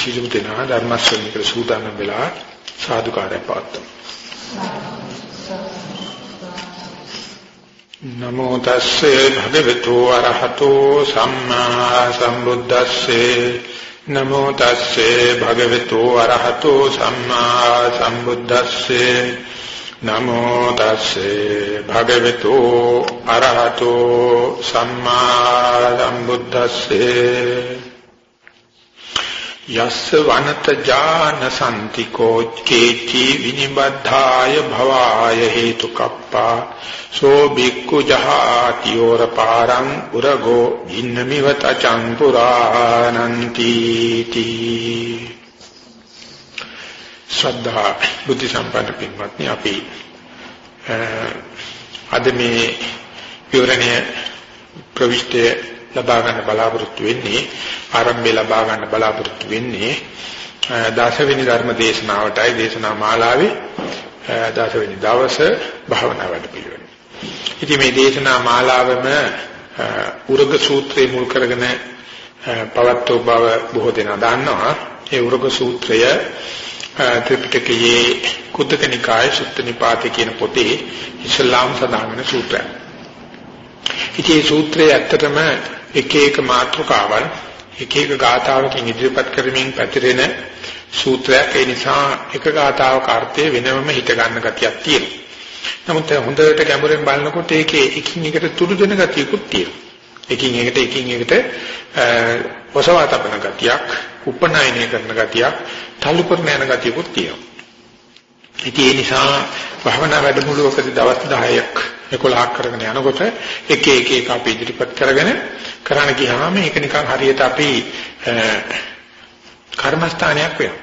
හොඳයි එහෙනම් සියලුම දෙනා ධර්ම ශ්‍රවණයකට සූදානම් වෙලා සාදුකාරය පවත්වමු. නමෝ තස්සේ භගවතු අරහතෝ සම්මා සම්බුද්දස්සේ. නමෝ තස්සේ භගවතු අරහතෝ සම්මා සම්බුද්දස්සේ. නමෝ තස්සේ භගවතු අරහතෝ සම්මා සම්බුද්දස්සේ. යස්ස වනත ජාන සම්තිකෝ කේචි විනිබද්ධාය භවාය හේතුකප්පා සෝ බික්ඛු ජහාති යෝර පාරං උරගෝ ඉන්නමිවත චම්පුරානන්ති තී. ශ්‍රද්ධා බුද්ධ සම්පන්න පින්වත්නි අපි අද මේ විවරණය ප්‍රවිෂ්ඨ ලබා ගන්න බලාපොරොත්තු වෙන්නේ ආරම්භය ලබා ගන්න බලාපොරොත්තු වෙන්නේ දසවෙනි ධර්ම දේශනාවටයි දේශනා මාලාවේ දසවෙනි දවසේ භාවනා වැඩපිළිවෙල. ඉතින් මේ දේශනා මාලාවම උරග සූත්‍රය මුල් කරගෙන පවත්ව බව බොහෝ දෙනා දන්නවා. ඒ උරග සූත්‍රය ත්‍රිපිටකයේ කුද්දක නිකායේ සුත්ත නිපාතේ කියන පොතේ ඉස්ලාම් සඳහන් වෙන සූත්‍රයක්. ඉතින් මේ සූත්‍රය ඇත්තටම එක එක මාතෘකාවල් එක එක ගාථාවකින් ඉදිරිපත් කරමින් පැතිරෙන සූත්‍රයක් ඒ නිසා එක ගාථාවක අර්ථය වෙනවම හිත ගන්න ගතියක් තියෙනවා. නමුත් හොඳට ගැඹුරෙන් බලනකොට ඒකේ එකින් එකට තුඩු දෙන ගතියකුත් තියෙනවා. එකින් එකට එකින් එකට ඔසවා තබන ගතියක්, උපනායනය කරන ගතියක්, තල්ලු කරන යන ගතියකුත් තියෙනවා. ඉතින් ඒ නිසා භවනා වැඩමුළුවකදී දවස් 10ක් 11ක් කරගෙන යනකොට එක එක එක අපි ඉදිරිපත් කරගෙන කරන්න ගියාම ඒක නිකන් හරියට අපි කර්මස්ථානයක් වෙනවා.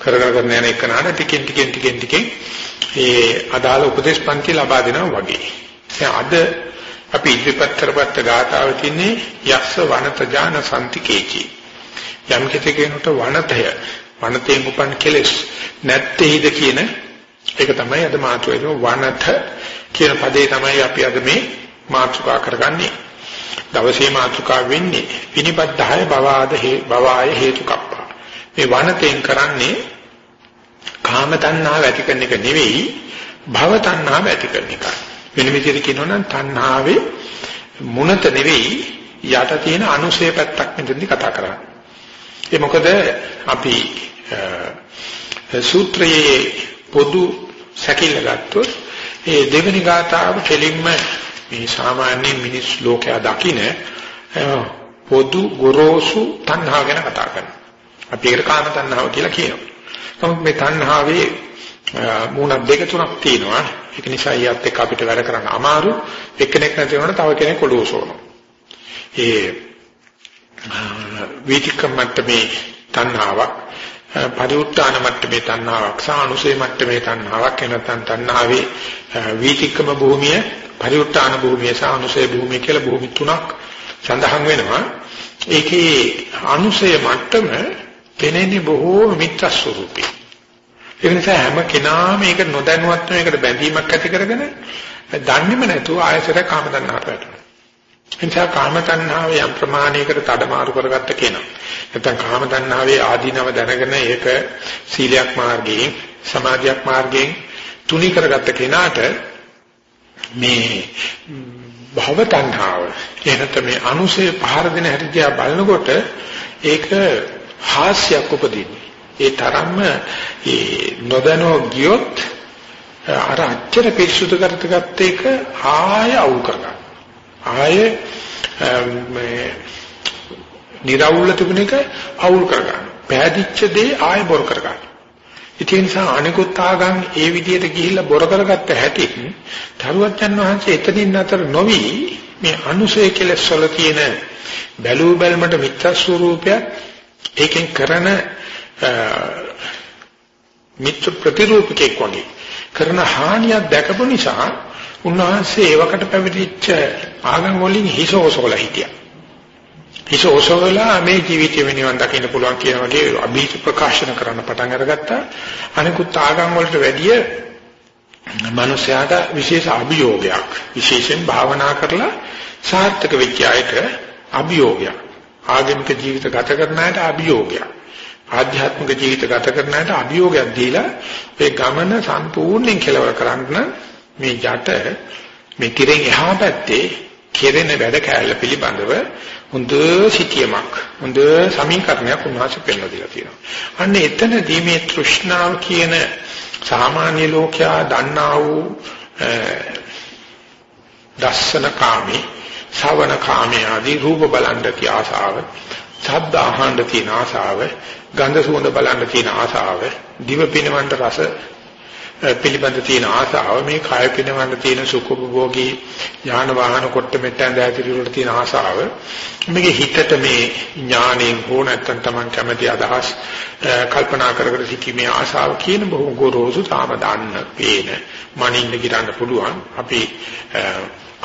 කරගෙන කරන යන එක නාඩ ටිකෙන් ටිකෙන් ටිකෙන් ටිකෙන් ඒ අදාළ උපදේශ පන්ති ලබා දෙනවා වගේ. දැන් අද අපි ඉදිරිපත් කරපත්ත ගාථාව තින්නේ යක්ෂ වනත ඥාන සම්තිකේචි. යම් කෙනෙකුට වනතය වනතෙන් උපන් කෙලෙස් නැත්තේද කියන ඒක තමයි අද මාතෘකාවේ වනත කියන පදේ තමයි අපි අද මේ මාතෘකා කරගන්නේ. දවසේ මාතෘකා වෙන්නේ විනිබද්ධය බවාද බවාය හේතුකප්පා. මේ වනතෙන් කරන්නේ කාම තණ්හාව ඇති කරන එක නෙවෙයි භව තණ්හාව ඇති කරන එක. වෙන විදිහට කියනවා නම් තණ්හාවේ මුනත නෙවෙයි යට තියෙන අනුශේ පැත්තක් මෙතනදී කතා කරන්නේ. ඒ මොකද අපි සූත්‍රයේ පොදු සැකිල්ල ගත්තොත් ඒ දෙවෙනි ගාථාව කෙලින්ම මේ සාමාන්‍ය මිනිස් ලෝකයා දකින පොදු ගොරෝසු තණ්හා ගැන කතා කරනවා. අපි ඒකට කාම තණ්හාව කියලා කියනවා. නමුත් මේ තණ්හාවේ මූණ දෙක තුනක් තියෙනවා. ඒක නිසා ඊයත් එක්ක අපිට වැඩ කරන්න අමාරු. එක්කෙනෙක් නැති වෙනකොට තව කෙනෙක් ඔලුවසෝනවා. ඒ වීතිකම්මත් මේ තණ්හාවක් පරිඋත්තාන මට්ටමේ තණ්හාවක් සහ අනුසේ මට්ටමේ තණ්හාවක් එනතන් තණ්හාවේ වීතික්කම භූමිය පරිඋත්තාන භූමිය සහ අනුසේ භූමිය කියලා භූමි තුනක් සඳහන් වෙනවා. ඒකේ අනුසේ මට්ටම පෙනෙන්නේ බොහෝ මිත්‍ර ස්වරූපී. ඒ නිසා හැම කෙනාම මේක නොදැනුවත්වම ඒකට බැඳීමක් ඇති කරගෙන දන්නේම නැතුව ආයතර කාම තණ්හාවට වැටෙනවා. එනිසා කාම තණ්හාව යම් ප්‍රමාණයකට තඩමාරු කරගත්ත කෙනා. නැත්නම් කාම තණ්හාවේ ආදීනව දැනගෙන ඒක සීලයක් මාර්ගයෙන් සමාධියක් මාර්ගයෙන් තුනී කරගත්ත කෙනාට මේ භව තණ්හාව එනත මේ අනුසය පහර දෙන හැටි දිහා බලනකොට ඒක හාස්‍යයක් උපදින්නේ. ඒ තරම්ම ඒ නොදැනෝ ගියොත් අර අච්චර පිරිසුදු කරතගත් එක ආය අවුල් කරගන්න. ආය මේ නිරවුල්ල තිබුණ එක අවුල් කරගන්න. පෑදිච්ච දේ ආය බොර කරගන්න. ඒ නිසා අනිකුත් ආගම් ඒ විදිහට ගිහිල්ලා බොර කරගත්ත හැටි තරුවච්චන් වහන්සේ එතනින් අතර නොවි මේ අනුසය කෙලස් වල තියෙන බැලූ බැලමට මිත්‍යා ස්වરૂපයක් ඒකෙන් කරන මිත්‍ර ප්‍රතිරූපකෙක් වගේ කරන හානියක් දැකපු නිසා උන්වහන්සේ ඒවකට පැවිදිච්ච ආගම් වලින් හිසෝසෝලා හිටියා. හිසෝසෝලා මේ ජීවිතය වෙනිවන් දකින්න පුළුවන් කියන වගේ අභීත ප්‍රකාශන කරන්න පටන් අරගත්තා. අනිකුත් ආගම් වලට වැඩිය මනුෂයාට විශේෂ අභියෝගයක් විශේෂයෙන් භාවනා කරලා සාර්ථක වෙච්ච අයට අභියෝගයක් ආගමික ජීවිත ගත කරන අයට අභියෝගයක් ආධ්‍යාත්මික ජීවිත ගත කරන අයට අභියෝගයක් දීලා ඒ ගමන සම්පූර්ණයෙන් කෙලවර කරන්න මේ යට මේ කිරෙන් එහා පැත්තේ කෙරෙන වැඩ කැලල පිළිබඳව හොඳ සිටියමක් හොඳ සමීකරණයක් උන්වහන්සේ පෙන්වලා දීලා තියෙනවා. අන්න එතනදී මේ තෘෂ්ණාව කියන සාමාන්‍ය ලෝකයා දන්නා වූ දස්සන කාමී, ශවණ කාමී ආදී රූප බලන්න තිය ආසාව, ශබ්ද අහන්න තියෙන ආසාව, ගන්ධ සුවඳ බලන්න තියෙන ආසාව, දිව පිනවන්න රස පිළිබඳ තියෙන ආසාව, මේ කය පිනවන්න තියෙන සුඛභෝගී ඥාන වාහන කොට මෙට්ටන් දැතිරි වල තියෙන ආසාව, මේක හිතට මේ ඥාණයෙන් හෝ නැත්නම් Taman කැමති අදහස් කල්පනා කර කර සිටීමේ ආසාව කියන බොහෝ ගොරෝසු තාම දාන්න පේන මනින්න ගිරන්න පුළුවන්. අපි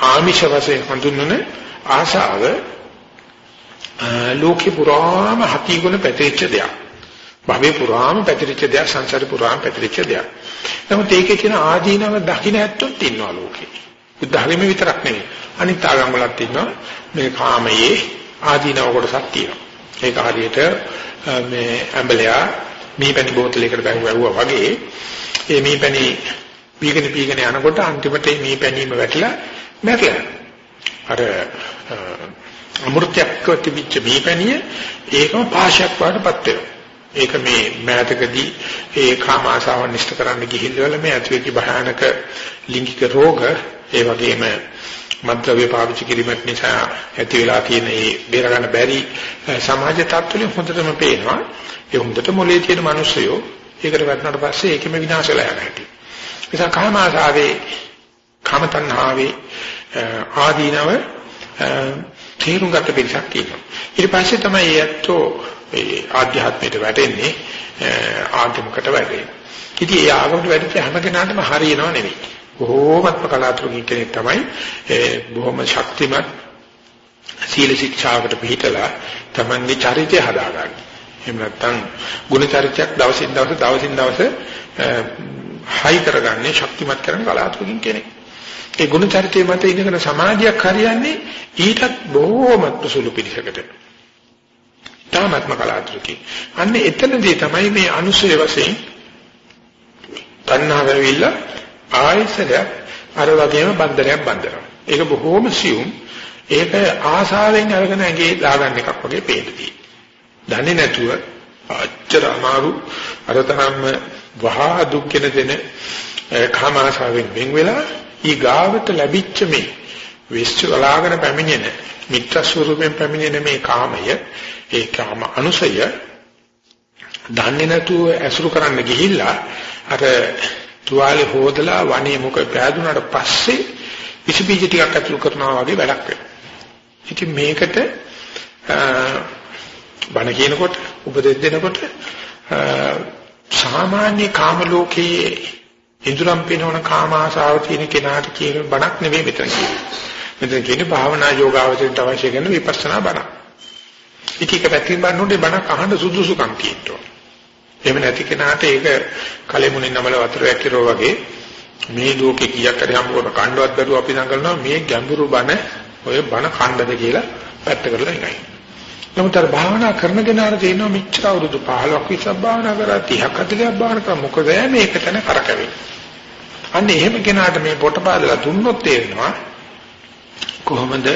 ආමිෂ වශයෙන් හඳුන්වන ආශාව ලෝකේ පුරාම හති ගුණ පැතිරිච්ච දෙයක්. භවයේ පුරාම පැතිරිච්ච දෙයක් සංසාරේ පුරාම පැතිරිච්ච දෙයක්. නමුත් ඒකේ තියෙන ආදීනව දකින්න ඇත්තොත් ඉන්නවා ලෝකේ. බුද්ධ ධර්මෙ විතරක් නෙවෙයි. අනිත් ආගම් වලත් ඉන්නවා මේ කාමයේ ආදීනව කොටසක් තියෙනවා. ඒක හරියට මේ ඇඹලයා මීපැණි බෝතලයකට බැහුවා වගේ ඒ මීපැණි පීගෙන පීගෙන යනකොට අන්තිමට මේ මීපැණීම වැටිලා මැරලා. අර අමෘතයක් තිබිච්ච මීපැණිය ඒකම පාශයක් වඩපත් වෙනවා. ඒක මේ මෑතකදී ඒ කාම ආසාව නිෂ්ඨ කරන්න ගිහිල්ලා මේ ඇතිවෙච්ච භයානක ලිංගික රෝග ඒ වගේම මද්ද්‍රව්‍ය පාවිච්චි කිරීමත් නිසා ඇති වෙලා තියෙන මේ බේර ගන්න බැරි සමාජ තත්ත්වවලින් හොඳටම පේනවා. ඒ හොඳට මොලේ තියෙන මිනිස්සුયો ඒකට වැටුණාට පස්සේ ඒකෙම විනාශ වෙලා යන හැටි. නිසා කාම ආසාවේ කාම තණ්හාවේ ආදීනව තේරුම් ගන්න පිළිසක් තියෙනවා. ඊට පස්සේ තමයි ඒත්තෝ ඒ ආධ්‍යාත්මයට වැටෙන්නේ ආගමකට වැටෙන්නේ. ඉතින් ඒ ආගමකට වැටෙච්ච හැම කෙනාටම හරියනව නෙවෙයි. බොහෝමත්ම කලාතුරකින් කෙනෙක් තමයි බොහොම ශක්තිමත් සීල ශික්ෂාවකට පිළිතලා තමන්ගේ චරිතය හදාගන්න. එහෙම නැත්නම් ගුණ චරිතයක් දවසින් දවස දවසින් දවස හයි කරගන්නේ ශක්තිමත් කරන කලාතුරකින් කෙනෙක්. ඒ ගුණ චරිතය මත ඉඳගෙන සමාධියක් හරියන්නේ ඊටත් බොහෝමත්ම සුළු පිළිසකට. තාමත්ම කලාතුරකින්. අන්න එතනදී තමයි මේ අනුසය වශයෙන් තණ්හාව වෙවිලා ආයසරයක් අර වගේම බන්ධනයක් බන්ධනවා. ඒක බොහෝම සියුම්. ඒක ආසාවෙන් අරගෙන ඇඟේ දාගන්න එකක් වගේ පේනදී. දන්නේ නැතුව අච්චර අමාරු අරතරම්ම වහා දුක්ගෙන දෙන කාම ආසාවෙන් වෙන් වෙලා ඊගාවට ලැබිච්ච මේ විශ්වලාගෙන පැමිණෙන මිත්‍ර ස්වරූපයෙන් පැමිණෙන මේ කාමය ඒ කාම අනුසය දන්නේ නැතුව ඇසුරු කරන්න ගිහිල්ලා අර තුවාලේ හොදලා වනේ මුක පෑදුනට පස්සේ විස බීජ ටිකක් අතුළු කරනවා වගේ වැඩක් වෙනවා. ඉතින් මේකට බණ කියනකොට උපදෙස් දෙනකොට සාමාන්‍ය කාම ලෝකයේ ඉඳුරම් පිනවන කාම ආසාව තියෙන කෙනාට කියන බණක් නෙවෙයි මෙතන කියන්නේ. මෙතන කියන්නේ භාවනා යෝගාවචරයට අවශ්‍ය කරන විපස්සනා බණක්. ඉතික පැතින් බannොත් බණක් අහන්න සුදුසුකම් තියෙනවා. එහෙම නැති කෙනාට ඒක කලෙමුණින් නමල වතුර වැක්කිරෝ වගේ මේ ලෝකේ කීයක් හරි හම්බ කරන කණ්ඩවත් බැලුව අපි දඟලනවා මේ ගැඹුරු බණ ඔය බණ කණ්ඩද කියලා පැත්ත කරලා ඉනයි. නමුත් අර භාවනා කරන කෙනාට තියෙනවා මෙච්චර අවුරුදු 15ක් විතර භාවනා කරා 30ක් 40ක් භාවනා කරා මොකද මේක තන කරකැවෙන්නේ. අන්න එහෙම කෙනාට මේ පොටපාදලා දුන්නොත් තේරෙනවා කොහොමද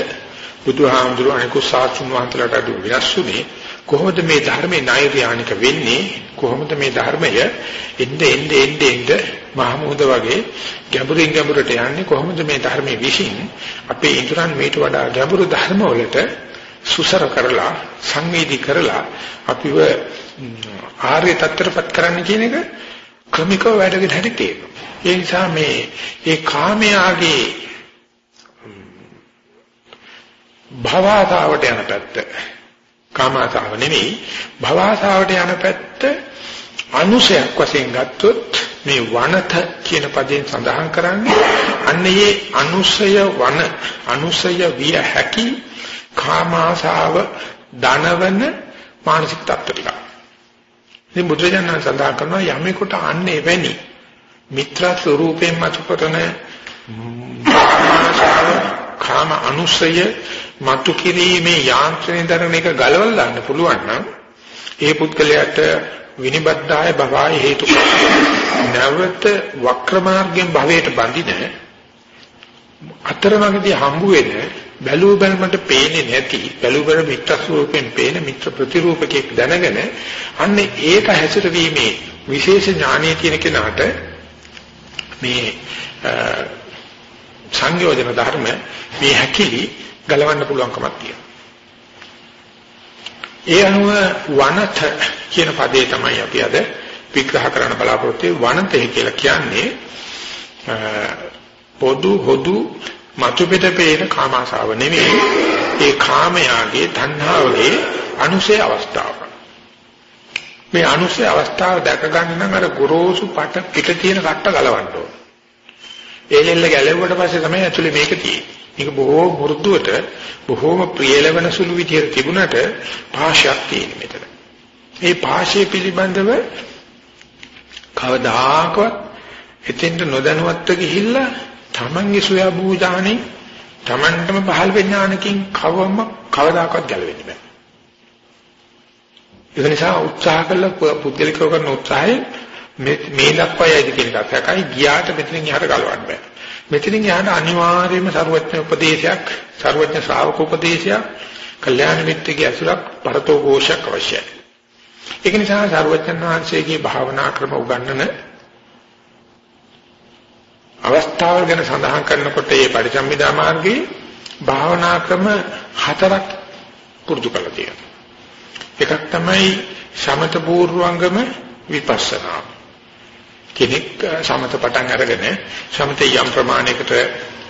බුදුහාමුදුරුවෝ අනිකුත් සාසුන් වහන්සේලාට අඩු වෙනස්ුනේ කොහොමද මේ ධර්මේ නෛර්යානික වෙන්නේ? කොහොමද මේ ධර්මය එnde ende ende ende මහමුද වගේ ගැඹුරින් ගැඹුරට යන්නේ? කොහොමද මේ ධර්මයේ විශ්ින් අපේ ඉදරන් මේට වඩා ගැඹුරු ධර්ම වලට සුසර කරලා සංවේදී කරලා අපිව ආර්ය තත්ත්වයටපත් කරන්න කියන එක ක්‍රමිකව වැඩගෙන හැටි තියෙනවා. ඒ නිසා මේ ඒ කාමයාගේ භවතාවට යන පැත්ත කාමාසාව නෙවෙයි භවසාවට යන පැත්ත අනුසයක් වශයෙන් ගත්තොත් මේ වනත කියන පදයෙන් සඳහන් කරන්නේ අන්නේ අනුසය වන අනුසය විය හැකි කාමාසාව දනවන මානසික තත්ත්ව ටික. ඉතින් බුදුරජාණන් සඳහන් කරනවා යමෙකුට අන්නේ එවැනි මිත්‍ර ස්වරූපයෙන් මතුකරන කාමාසාව කාම අනුසය මතු කිරීමේ යාන්ත්‍රණය දරන එක ගලවලා දාන්න පුළුවන් නම් ඒ පුද්ගලයාට විනිබද්ධාය භවය හේතු නැවත වක්‍ර මාර්ගයෙන් භවයට බඳින අතරමඟදී හම්බ වෙන බැලූ බැලමට පේන්නේ නැති බැලූ බැල මිත්‍ර ස්වරූපයෙන් පේන මිත්‍ර ප්‍රතිරූපකයක් දැනගෙන අන්න ඒක හැසිරවීමේ විශේෂ ඥානය තියෙන කෙනාට මේ සංයෝජන ධර්ම මේ හැකිලි ගලවන්න පුළුවන්කමක් තියෙනවා. ඒ අනුව වනත කියන පදේ තමයි අපි අද විග්‍රහ කරන්න බලාපොරොත්තු වෙන්නේ වනතේ කියලා කියන්නේ පොදු හොදු මතු පිට පේන කාමාශාව නෙවෙයි ඒ කාමයාගේ තණ්හාවගේ අනුසය අවස්ථාව. මේ අනුසය අවස්ථාව දැක ගන්න නම් අර ගොරෝසු පට පිට තියෙන කට්ට ගලවන්න ඕන. ඒලෙල්ල ගැලෙව්වට පස්සේ තමයි ඇතුලේ මේක තියෙන්නේ. මේක බොහෝ මෘදුවට බොහෝම ප්‍රියලවන සුළු විදියට තිබුණට පාශයක් තියෙන මෙතන. මේ පාශය පිළිබඳව කවදාකවත් එතෙන්ට නොදැනුවත්ව ගිහිල්ලා තමන්ගේ සොයා බූජානේ තමන්ටම පහළ වෙන ඥානකින් කවම කවදාකවත් ගැලවෙන්න බෑ. ඒ නිසා උත්සාහ කළ පුද්ගලිකව කරන උත්සාහය මේ මේ දක්වයයිද කියන එකත් හැකයි ගියාට මෙතනින් එහාට ගලවන්න බෑ. මෙතනින් යහට අනිවාර්යයෙන්ම ਸਰුවචන උපදේශයක්, ਸਰුවචන ශ්‍රාවක උපදේශයක්, කල්යාණ මිත්‍රිගේ අසුරක් පරතෝ ഘോഷක් අවශ්‍යයි. ඒක නිසා ਸਰුවචන වහන්සේගේ භාවනා ක්‍රම උගන්වන අවස්ථාව ගැන සඳහන් කරනකොට මේ පරිසම්බිදා මාර්ගයේ භාවනා ක්‍රම හතරක් පුරුදු කළා තියෙනවා. එකක් තමයි සමත පූර්වංගම විපස්සනා. කෙනෙක් සමත පටන් අරගෙන සමතේ යම් ප්‍රමාණයකට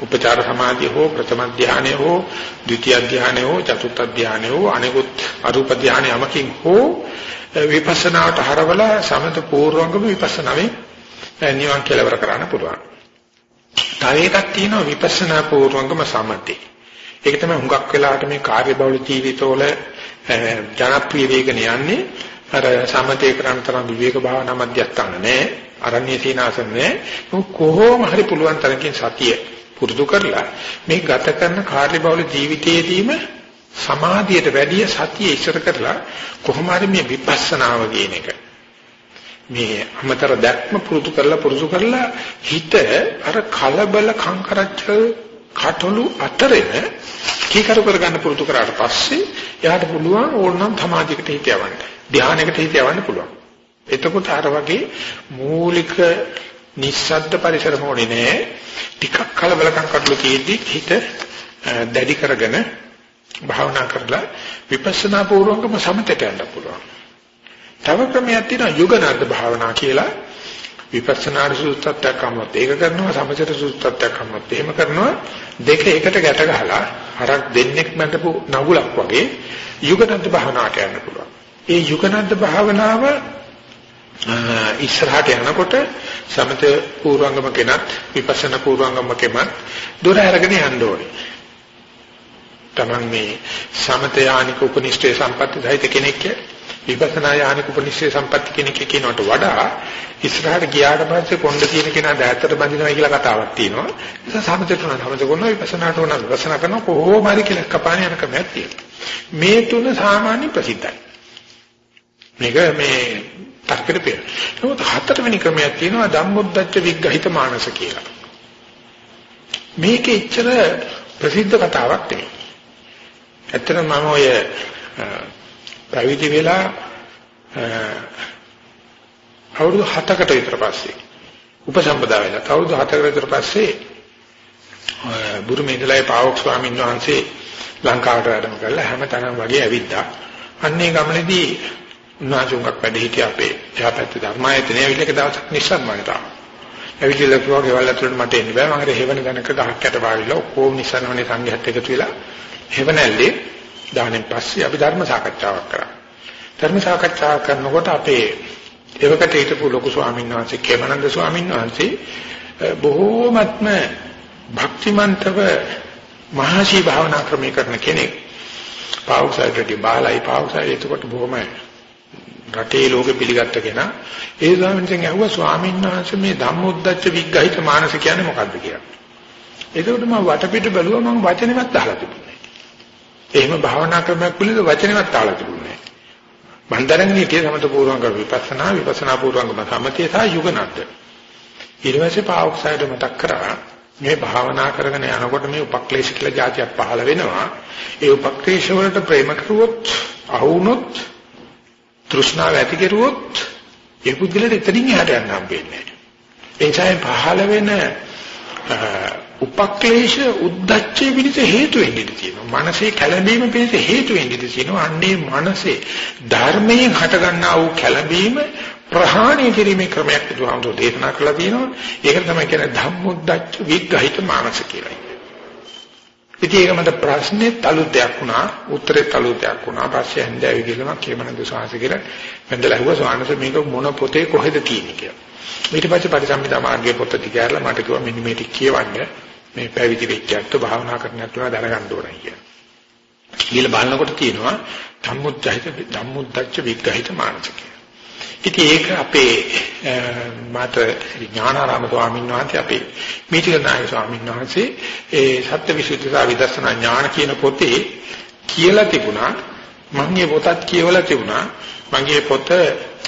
උපචාර සමාධිය හෝ ප්‍රථම ධානය හෝ ද්විතිය ධානය හෝ චතුර්ථ ධානය හෝ අනිකුත් අරූප ධානය යමකින් හෝ විපස්සනාට හරවලා සමත පූර්වංගම විපස්සනාවේ නිවන් කෙලවර කරන්න පුළුවන්. තව එකක් තියෙනවා විපස්සනා පූර්වංගම සමතේ. ඒක තමයි හුඟක් වෙලාවට මේ කාර්යබහුල ජීවිතවල ජනප්‍රිය වේගන යන්නේ අර සමතේ කරන තරම් විවේක භාවනා මධ්‍යස්ථාන නැහැ. අරණ්‍ය සීනාසන නැහැ. කොහොම හරි පුළුවන් තරකින් සතිය පුරුදු කරලා මේ ගත කරන කාර්යබහුල ජීවිතයේදීම සමාධියට වැඩිය සතිය ඉස්සර කරලා කොහොම හරි මේ විපස්සනාව කියන එක මේ අමතර දැක්ම පුරුදු කරලා පුරුදු කරලා හිත අර කලබල කංකරච්චල් කටළු අතරෙම කීකරු කරගන්න පුරුදු කරාට පස්සේ එයාට පුළුවන් ඕනනම් සමාධියකට හිත යවන්න. ධානයකට හිත යවන්න පුළුවන්. එතකොට අර වගේ මූලික නිස්සද්ද පරිසරම ඕනේ නෑ. ටිකක් කලබලකම් කටළු තියෙද්දි හිත දැඩි කරගෙන භාවනා කරලා විපස්සනා පූර්වංගම සමතට යන්න පුළුවන්. තව ක්‍රමයක් තියෙනවා යුගනර්ධ භාවනා කියලා. විපස්සනා සූත්‍රත්වයක් අම්මත් ඒක කරනවා සමචර සූත්‍රත්වයක් අම්මත් එහෙම කරනවා දෙක එකට ගැට ගහලා හරක් දෙන්නෙක් මැදපු නගුලක් වගේ යුගනද්ද භාවනාවට යන්න පුළුවන්. ඒ යුගනද්ද භාවනාව ඉස්සරහට යනකොට සමත පූර්වංගම කෙනත් විපස්සනා පූර්වංගම කෙමත් දොර අරගෙන යන්න ඕනේ. Taman මේ සමත යානික උපනිෂ්ඨේ සම්පatti සහිත කෙනෙක් විපස්සනා යානික උපනිෂ්ඨේ සම්පatti කෙනෙක් කියනකට වඩා ඉස්සරහට ගියාට පස්සේ කොණ්ඩ තියෙන කෙනා දැත්තට බඳිනවා කියලා කතාවක් තියෙනවා. ඒක සමතේට උනන සමත කරනවා විපස්සනාට උනන විපස්සනා කරනවා කොහොම හරි කියලා කපාන යන ක්‍රමයක් තියෙනවා. මේ තුන සාමාන්‍ය ප්‍රසිද්ධයි. මේක මේ තර්කෙට පෙර. නමුත් හතරවෙනි ක්‍රමයක් තියෙනවා ධම්මොද්දච්ච විග්‍රහිත මානස කියලා. මේකේ ඉච්ඡර ප්‍රසිද්ධ කතාවක් නෙවෙයි. ඇත්තටම මම ඔය පැවිදි වෙලා අවුරුදු 7කට විතර පස්සේ උපසම්පදා වෙලා අවුරුදු 7කට විතර පස්සේ බුරුමේ ඉඳලා පාවොක් ස්වාමීන් වහන්සේ ලංකාවට වැඩම කරලා හැමතැනම වගේ ඇවිද්දා. අන්නේ ගමනේදී උන්වහන්සේක් වැඩ හිටිය අපේ එහා පැත්තේ ධර්මායතනයේ විලක දවසක් නිස්සාරණයට ආවා. ඇවිල්ලා කිව්වා ගෙවල් ඇතුළට මට එන්න බෑ. මම අර හේවන ගණක ගහක් යට වාවිලා ඔක්කොම නිස්සාරණේ සංඝයාත් එකතු වෙලා හේවනැල්ලේ දානෙන් පස්සේ අපි ධර්ම සාකච්ඡාවක් කරා. ධර්ම සාකච්ඡා කරනකොට අපේ එවකට හිටපු ලොකු ස්වාමීන් වහන්සේ කේමනන්ද ස්වාමීන් වහන්සේ බොහෝමත්ම භක්තිමන්තව මහසි භාවනා ක්‍රමී කරන කෙනෙක්. පාවුසයිටදී බාලයි පාවුසයි එතකොට බොහොම රටේ ලෝකෙ පිළිගත්ත කෙනා. ඒ ස්වාමීන් වහන්සේ ඇහුවා ස්වාමීන් වහන්සේ මේ ධම්මොද්දච්ච විග්‍රහිත මානස කියන්නේ මොකද්ද කියලා. එතකොට මම වටපිට බැලුවා මම වචනෙවත් අහලා තිබුණේ නැහැ. එහෙම භාවනා ක්‍රමයක් පිළිබඳ වචනෙවත් අහලා තිබුණේ නැහැ. මන්දරන්නේ කිය සමත පූර්වංග විපස්සනා විපස්සනා පූර්වංග සමතේ සහ යුගනත්. ඊට පස්සේ පාවුසයිට මතක් කරා මේ භාවනා කරගෙන යනකොට මේ උපක්ලේශ කියලා જાතියක් පහළ වෙනවා. ඒ උපක්ලේශ වලට ප්‍රේම කරුවොත්, අහුනොත්, තෘෂ්ණාව ඇති කෙරුවොත් ඒ පුද්ගලට එතනින් එහාට යන්න හම්බෙන්නේ නැහැ. ඒ නිසා පහළ වෙන උපක්ලේශ උද්දච්චය පිණිස හේතු වෙන්නේ තියෙනවා. මනසේ කැළඹීම පිණිස හේතු වෙන්නේ තියෙනවා. අන්නේ මනසේ ධර්මයෙන් හටගන්නා වූ කැළඹීම ප්‍රහාණය කිරීමේ ක්‍රමයක් බුදුහාමුදුරේ දේශනා කළා තියෙනවා. ඒක තමයි කියන්නේ ධම්මොද්දච්ච විග්‍රහිත මානස කියලා. ඉතින් ඒක මට ප්‍රශ්නේ තලුතයක් වුණා, උත්තරේ තලුතයක් වුණා. පස්සේ හන්දෑවි ගිහලා කේමනන්ද සාංශ කියලා වැඳලා ඇහුවා සාංශ මේක මොන පොතේ කොහෙද තියෙන්නේ කියලා. ඊට පස්සේ පරිසම්පදා මාර්ගයේ පොත දිගාරලා මට කිව්වා මෙන්න මේ ටික කියවන්න මේ පැවිදි වෙච්චත් භාවනා කරන්නත් උනා දැනගන්න ඕනයි කියලා. ඊළ බලනකොට තියෙනවා ධම්මොද්දච්ච ධම්මොද්දච්ච විග්‍රහිත මානස කියලා. ඉතින් ඒක අපේ මාත ඥානාරාම ස්වාමීන් වහන්සේ අපේ මේතිකනාය ස්වාමීන් වහන්සේ ඒ සත්‍යවිසුද්ධි සහ විදර්ශනා ඥාන කියන පොතේ කියලා තිබුණා මම මේ පොතත් කියවලා තිබුණා මගේ පොත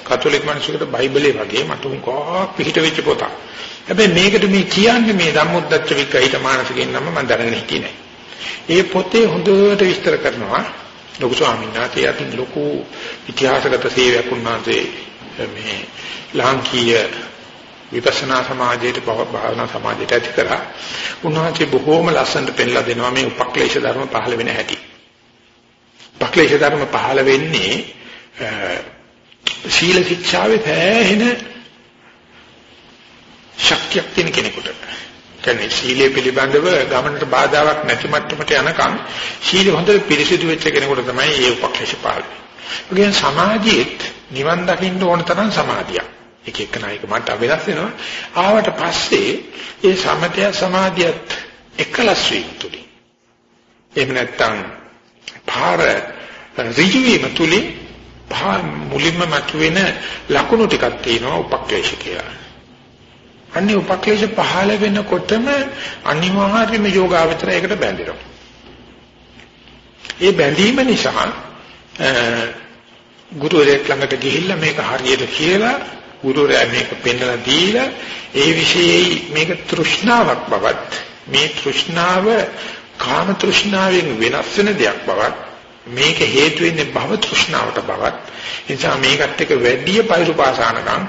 කතෝලික මිනිසෙකුට බයිබලේ වගේ මට උන්කක් පිට වෙච්ච පොතක්. හැබැයි මේකට මේ කියන්නේ මේ ධම්මොද්දච්ච වික්කහිත මානසිකෙන් නම් මම දැනගෙන හිටියේ නෑ. ඒ පොතේ හොඳට විස්තර කරනවා ලොකු ස්වාමීන් වහන්සේ අතින් ලොකු ඉතිහාසගත සේවයක් උන්වහන්සේ මේ ලාංකීය විපස්සනා සමාජයට භාවනා සමාජයට ඇති කරා. උන්වහන්සේ බොහෝම ලස්සනට පෙන්ලා දෙනවා මේ උපක්ලේශ ධර්ම පහළ වෙන හැටි. උපක්ලේශ ධර්ම පහළ වෙන්නේ සීල ශික්ෂාවේ පෑහෙන ශක්තියක් තියෙන කෙනෙකුට. කියන්නේ සීලය පිළිබඳව ගමනට බාධාවක් නැති මට්ටමට යනකම් සීල හොඳට පිරිසිදු වෙච්ච කෙනෙකුට තමයි මේ උපක්ලේශ පහළ වෙන්නේ. සමාජයේත් නිවන් දකින්න ඕන තරම් සමාධියක්. එක එක නායක මට වෙනස් වෙනවා. ආවට පස්සේ ඒ සමතය සමාධියත් එකලස් වීම තුලින්. එහෙම නැත්නම් පාර ඍජු වීම තුලින් මුලින්ම මතුවෙන ලකුණු ටිකක් තියෙනවා උපක්ලේශ කියලා. අන්නේ උපක්ලේශ පහළ වෙනකොටම අනිවාර්යයෙන්ම යෝගාවචරයකට බැඳෙනවා. ඒ බැඳීම නිසා ගුරුවරයෙක් ළඟට ගිහිල්ලා මේක හරියට කියලා ගුරුවරයා මේක පෙන්වලා දීලා ඒ විශේෂයි මේක තෘෂ්ණාවක් බවත් මේ තෘෂ්ණාව කාම තෘෂ්ණාවෙන් වෙනස් වෙන දෙයක් බවත් මේක හේතු වෙන්නේ භව තෘෂ්ණාවට බවත්. නිසා මේකත් එක්ක වැඩි පරිපාසනකම්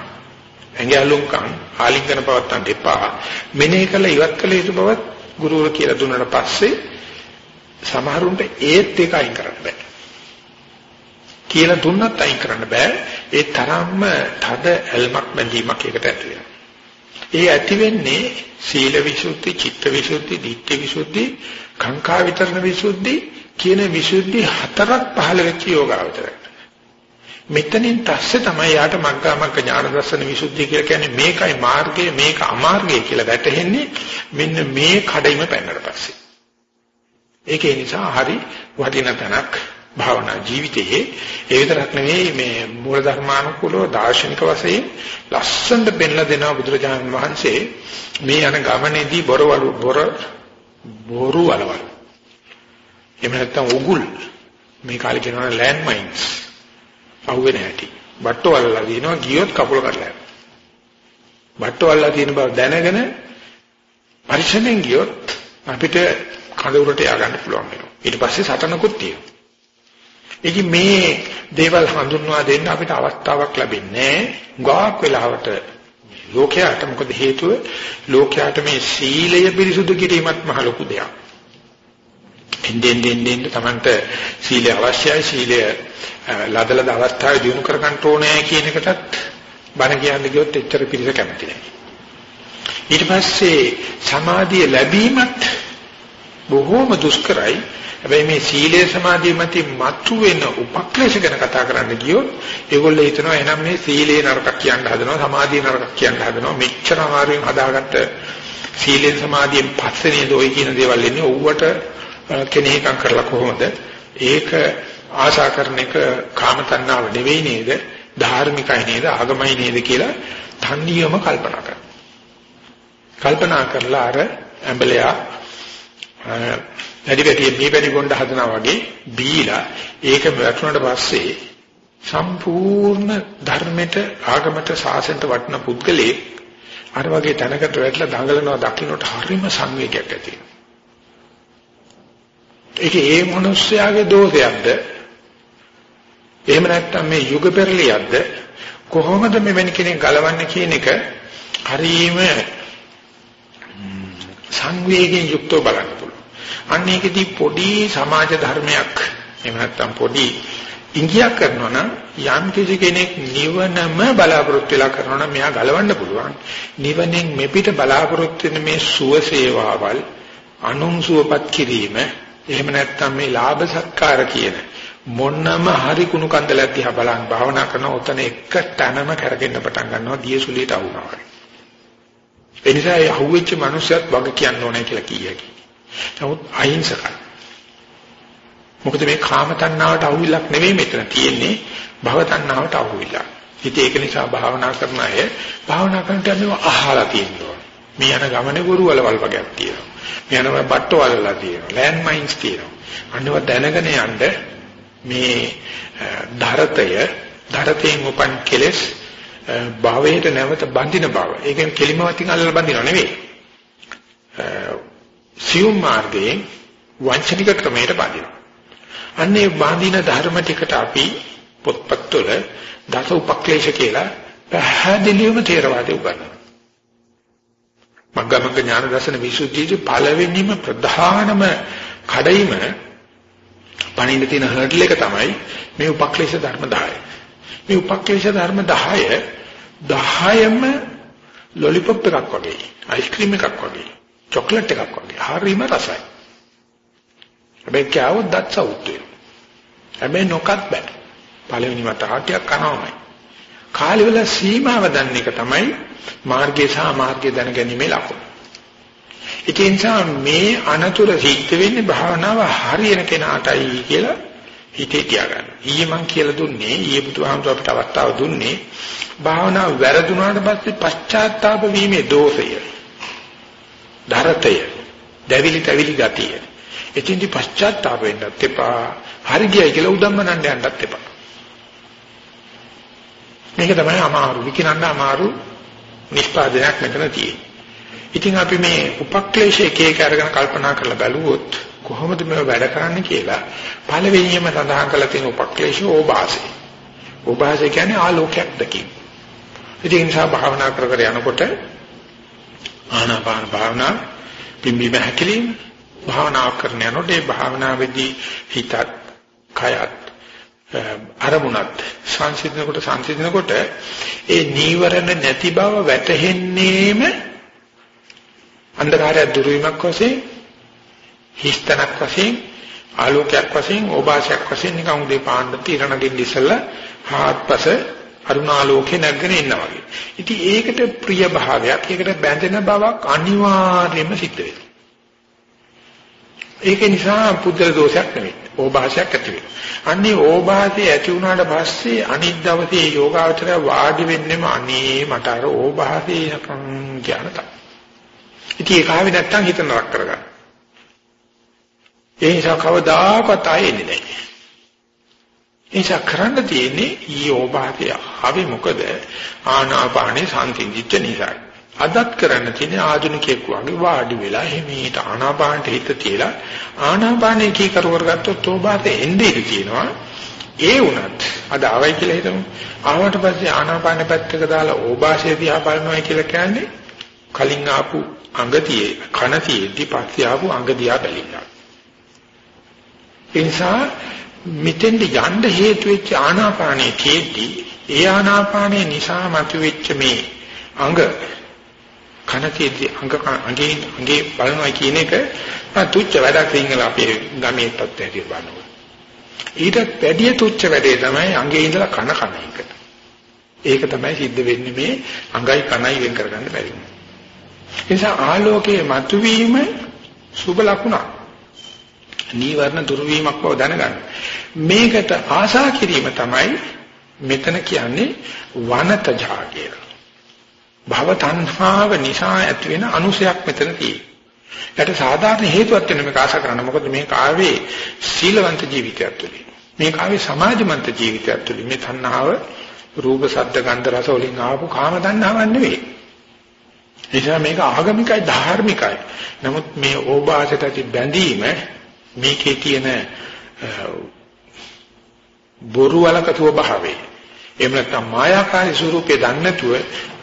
ඇඟලුම්කම් ආලිංගන පවත්තන් දෙපා මෙනේ කළ ඉවත් කළ යුතු බවත් ගුරුවර කියලා දුන්නාට පස්සේ සමහරුන්ට ඒත් එක අයින් කරන්න බෑ. කියලා දුන්නත් අයින් කරන්න බෑ. ඒ තරම්ම තද ඇල්මක් බැඳීමක් ඒකට ඇති වෙනවා. ඒ ඇති වෙන්නේ සීල විසුද්ධි, චිත්ත විසුද්ධි, ධිට්ඨි විසුද්ධි, කාංකා විතරණ විසුද්ධි කියන විසුද්ධි හතරක් පහළ වෙච්ච යෝගාවචරයට. මෙතනින් පස්සේ තමයි යාට මග්ගාමග්ග ඥාන දර්ශන විසුද්ධිය කියලා කියන්නේ මේකයි මාර්ගය මේක අමාර්ගය කියලා වැටහෙන්නේ මෙන්න මේ කඩයිම පැනනට පස්සේ. ඒකේ නිසා හරි වටින තැනක් භාවනා ජීවිතයේ ඒ විතරක් නෙවෙයි මේ මූල ධර්මානුකූලව දාර්ශනික වශයෙන් ලස්සනට පෙන්ලා දෙනවා බුදුරජාණන් වහන්සේ මේ යන ගමනේදී බොරවලු බොර බොරු වලවල්. එහෙම නැත්නම් උගුල්. මේ කාලේ කියනවා ලෑන්ඩ් මයින්ස් අහුවෙන හැටි. බට්ටෝ වලලා දිනවා ගියොත් කකුල කඩලා යනවා. බට්ටෝ වලලා තියෙන බව දැනගෙන පරිශ්‍රමෙන් ගියොත් අපිට කඳවුරට ය아가න්න පුළුවන් වෙනවා. ඊට පස්සේ සටනකුත් තියෙනවා. ඉතින් මේ දේවල් හඳුන්වා දෙන්න අපිට අවස්ථාවක් ලැබෙන්නේ ගාක් වෙලාවට ලෝකයට මොකද හේතුව ලෝකයට මේ සීලය පිරිසුදු කිරීමත් මහ ලොකු දෙයක්. එන්නෙන් එන්නෙන් තමන්ට සීලය අවශ්‍යයි සීලය ලදලද අවස්ථාවේ දිනු කර ගන්න ඕනේ කියන එකටත් බණ කියන්න ගියොත් එච්චර පිළිස කැමති නැහැ. ඊට පස්සේ සමාධිය ලැබීමත් බොහෝම දුෂ්කරයි. හැබැයි මේ සීලය සමාධිය මතින් මතු වෙන උපක්ලේශ ගැන කතා කරන්න ගියොත් ඒගොල්ලෝ හිතනවා එහෙනම් මේ සීලේ නරකක් කියන්න හදනවා සමාධිය නරකක් කියන්න හදනවා. මෙච්චර අමාරුවෙන් හදාගත්ත සීලෙන් සමාධියෙන් පස්සේ නේද ඔය කියන දේවල් එන්නේ? ඕවට කෙනෙක්ම් කරලා කොහොමද? ඒක ආශා කරන එක කාම තණ්හාව නෙවෙයි නේද? ධාර්මිකයි නේද? ආගමයි නේද කියලා තන්නියම කල්පනා කරනවා. කල්පනා කරලා අර ඇඹලයා වැඩි වැඩි මේ වැඩි ගොණ්ඩ හදනවා වගේ බීලා ඒක වැටුණාට පස්සේ සම්පූර්ණ ධර්මයට ආගමට සාසනට වටන පුද්ගලෙක් අර වගේ තැනකට වැටලා දඟලනවා දකින්නට හරිම සංවේගයක් ඇති වෙනවා. ඒකේ ඒ මිනිස්යාගේ දෝෂයක්ද එහෙම නැත්නම් මේ යුග පෙරලියක්ද කොහොමද මෙවැනි කෙනෙක් ගලවන්නේ කියන එක හරීම සංවේගයෙන් යුක්තව බලන්න පුළුවන්. අන්න ඒකෙදී පොඩි සමාජ ධර්මයක් එහෙම නැත්නම් පොඩි ඉංගියක් කරනවා නම් යම් කිසි කෙනෙක් නිවනම බලාපොරොත්තු වෙලා කරනවා නම් මෙයා ගලවන්න පුළුවන්. නිවනෙන් මෙපිට බලාපොරොත්තු වෙන මේ සුව සේවාවල් අනුන් සුවපත් කිරීම එහෙම නැත්නම් මේ ලාභ සත්කාර කියන මොන්නම හරි කුණු කන්දලක් දිහා බලන් භාවනා කරන උතන එක තැනම කරගෙන පටන් ගන්නවා දියසුලියට අවුනවා වගේ. ඒ නිසා ඒ අහුවෙච්ච මනුස්සයත් වග කියන්න ඕනේ කියලා කියයි. නමුත් අහිංසකයි. මොකද මේ කාම තණ්හාවට අහුවිලක් නෙවෙයි මෙතන තියෙන්නේ භව තණ්හාවට අහුවිලක්. ඉතින් ඒක නිසා භාවනා කරන අය භාවනා කරනට මේව අහලා තියෙනවා. මේ යන ගමනේ ගුරු වලවල් වගේක් තියෙනවා. මේ යන බට්ටෝ වලලා තියෙනවා. ලෑන්ඩ් මයින්ස් තියෙනවා. අන්නව දැනගෙන යන්න මේ ධරතය ධරතයෙන් උපන් කෙලෙස් භවයට නැවත බඳින බව. ඒකෙන් කෙලිමවතින් අල්ලලා බඳිනව නෙවෙයි. සියුම් මාර්ගයෙන් වංචනික ක්‍රමයට බඳිනවා. අන්නේ බඳින ධර්ම ටිකට අපි පොත්පත්වල දස උපක්ලේශ කියලා පැහැදිලිවම තේරවාදී උගන්වනවා. මග්ගමග්ග ඥාන දර්ශන විසුද්ධියේ පළවෙනිම ප්‍රධානම කඩයිම පණින්න තියෙන හර්ඩල් එක තමයි මේ උපක්ලේශ ධර්ම 10. මේ උපක්ලේශ ධර්ම 10 10ම ලොලිපොප් එකක් වගේ, අයිස්ක්‍රීම් එකක් වගේ, චොක්ලට් එකක් වගේ. හරිම රසයි. හැබැයි කවුද දත් සවුත් වෙනවා. හැබැයි නොකත් බෑ. පළවෙනි මත ආටියක් කනවමයි. කාලෙ වල සීමාව දන්න එක තමයි මාර්ගය සහ මාර්ගය දැනගැනීමේ ලකුණ. ඒ නිසා මේ අනතුර සිද්ධ වෙන්නේ භාවනාව හරියන කෙනාටයි කියලා හිතේ තියාගන්න. ඊයේ මම කියලා දුන්නේ ඊයේ බුදුහාමුදුර අපිට අවස්ථාව දුන්නේ භාවනාව වැරදුනාට පස්සේ පශ්චාත්තාප වීමේ දෝෂය. ධරතය, දැවිලි තැවිලි ගතිය. එතින්දි පශ්චාත්තාප වෙන්නත් එපා. හරි ගියයි කියලා උදම්මනන්න යන්නත් එපා. මේක තමයි අමාරු විකිනන්න අමාරු නිෂ්පාදනයක් මෙතන තියෙන්නේ. ඉතින් අපි මේ උපක්ලේශ එක එක අරගෙන කල්පනා කරලා බලුවොත් කොහොමද මේ වැඩ කරන්නේ කියලා පළවෙනියම සඳහන් කරලා තියෙන උපක්ලේශ ඕභාසය. ඕභාසය කියන්නේ ආලෝකයක් දකින්න. ඉතින් ඒ නිසා භාවනා කර කර යනකොට ආනාපාන භාවනා පිම්බීම හැකිලිම භාවනා කරන යනකොට ඒ භාවනාවේදී හිතත් කයත් අරමුණත් සංසිඳනකොට සංසිඳනකොට ඒ නීවරණ නැති බව වැටහෙන්නේම අන්ධකාරය දුරු වීමක් වශයෙන් හිස්තනක් වශයෙන් ආලෝකයක් වශයෙන් ඕභාෂයක් වශයෙන් නිකන් උදේ පාන්දර තිරණගෙන් ඉස්සලා හාත්පස අරුණාලෝකේ නැගගෙන ඉන්නවා වගේ. ඉතින් ඒකට ප්‍රිය භාවයක්, ඒකට බැඳෙන බවක් අනිවාර්යයෙන්ම සිද්ධ වෙනවා. ඒක නිසා පුද්ගල දෝෂයක් නෙවෙයි. ඕභාෂයක් ඇති වෙනවා. අන්නේ ඕභාෂය ඇති වුණාට පස්සේ අනිත් දවසේ යෝගාවචරය වාඩි වෙන්නෙම අනේ මට අර ඕභාෂයකම් ඥානත. ඉතින් ඒක ආවේ නැත්තම් හිත නරක කරගන්න. ඒ නිසා කවදාකවත් ආයෙන්නේ නැහැ. ඒ නිසා කරන්න තියෙන්නේ ඊෝභාෂය ආවේ මොකද? ආනාපානේ සංසිඳිච්ච නිසායි. අදත් කරන්න තියෙන්නේ ආධුනිකයෙක් වගේ වාඩි වෙලා හිමීට ආනාපානට හිත තියලා ආනාපානේ කී කර කරගත්තොත් ඕබාට එන්නේ ඉඳී තියෙනවා ඒ වුණත් අද ආවයි කියලා හිතමු. ආවට පස්සේ ආනාපාන පැත්තක දාලා ඕභාෂය දිහා බලනවා කියලා කියන්නේ කලින් ආපු අඟතියේ කනතියේදී පස්සේ ආපු අඟ දිහා බැලිලා. ඒ නිසා මෙතෙන්ද යන්න හේතු වෙච්ච ආනාපානයේ තියෙද්දී ඒ ආනාපානයේ නිසා මතුවෙච්ච මේ අඟ කනකේදී අඟ අඟේ අඟේ බලනවා කියන එක තුච්ච වැඩක් සිංහල අපේ ගමේ තත්ත්වයට බලනවා. ඊට වැඩිය තුච්ච වැඩේ තමයි අඟේ ඉඳලා කන කන එක. ඒක තමයි සිද්ධ වෙන්නේ මේ අඟයි කනයි වෙන් කරගන්න බැරි වුණා. ඒ නිසා ආලෝකයේ මතුවීම සුබ ලකුණක්. නීවරණ දුරු වීමක් බව දැනගන්න. මේකට ආශා කිරීම තමයි මෙතන කියන්නේ වනතජා කියලා. භව තණ්හාව නිසා ඇති වෙන අනුසයක් මෙතන තියෙනවා. ඒකට සාධාරණ හේතුවක් වෙන මේක ආශා කරන්න. මොකද මේක ආවේ සීලවන්ත ජීවිතයක් තුළින්. මේක ආවේ සමාජමන්ත ජීවිතයක් තුළින්. මේ තණ්හාව රූප, ශබ්ද, ගන්ධ, රස වලින් ආපු කාම තණ්හාවක් නෙවෙයි. එනිසා මේක ආගමිකයි ධාර්මිකයි. නමුත් මේ ඕභාසයට ඇති බැඳීම මේකේ තියෙන බොරු වලකතුව භාවයේ එහෙම නැත්නම් මායාකාරී ස්වරූපේ දන්නේ නැතුව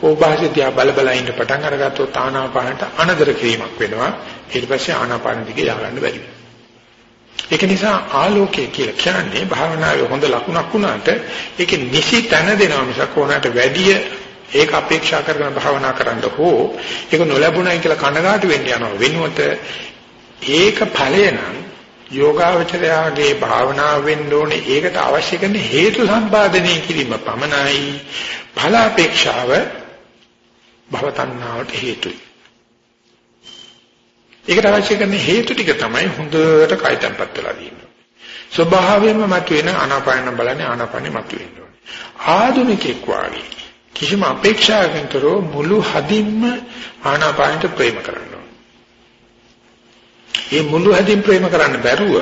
ඕභාසය දිහා බල බල ඉන්න පටන් අරගත්තොත් ආනාපානට අනදර කිරීමක් වෙනවා. ඊට පස්සේ ආනාපාන දිගේ ය아가න්න බැරි. ඒක නිසා ආලෝකය කියලා කියන්නේ භාවනාවේ හොඳ ලකුණක් වුණාට ඒකේ නිසි තැන දෙනවා මිසක් ඕනකට වැඩිය ඒක අපේක්ෂා කරගෙන භාවනා කරන්න හෝ ඒක නොලැබුණයි කියලා කනගාටු වෙන්න යනවා. වෙනුවට ඒක ඵලය නම් යෝගාවචරයාගේ භාවනාව වෙන්න ඕනේ ඒකට අවශ්‍ය කරන හේතු සම්පාදනය කිරීම පමණයි ඵලාපේක්ෂාව භවතණ්හාවට හේතුයි. ඒකට අවශ්‍ය කරන හේතු ටික තමයි හොඳට කයිතම්පත් වෙලා තියෙන්නේ. ස්වභාවයෙන්ම මතුවෙන ආනාපාන බලන්නේ ආනාපානෙ මතුවෙන්න ඕනේ. ආධුනිකෙක් වාගේ කිසිම අපේක්ෂාවකින් තොරව මුළු හදින්ම ආනාපානට ප්‍රේම කරන්න මේ මුළු හැදින් ප්‍රේම කරන්න බැරුව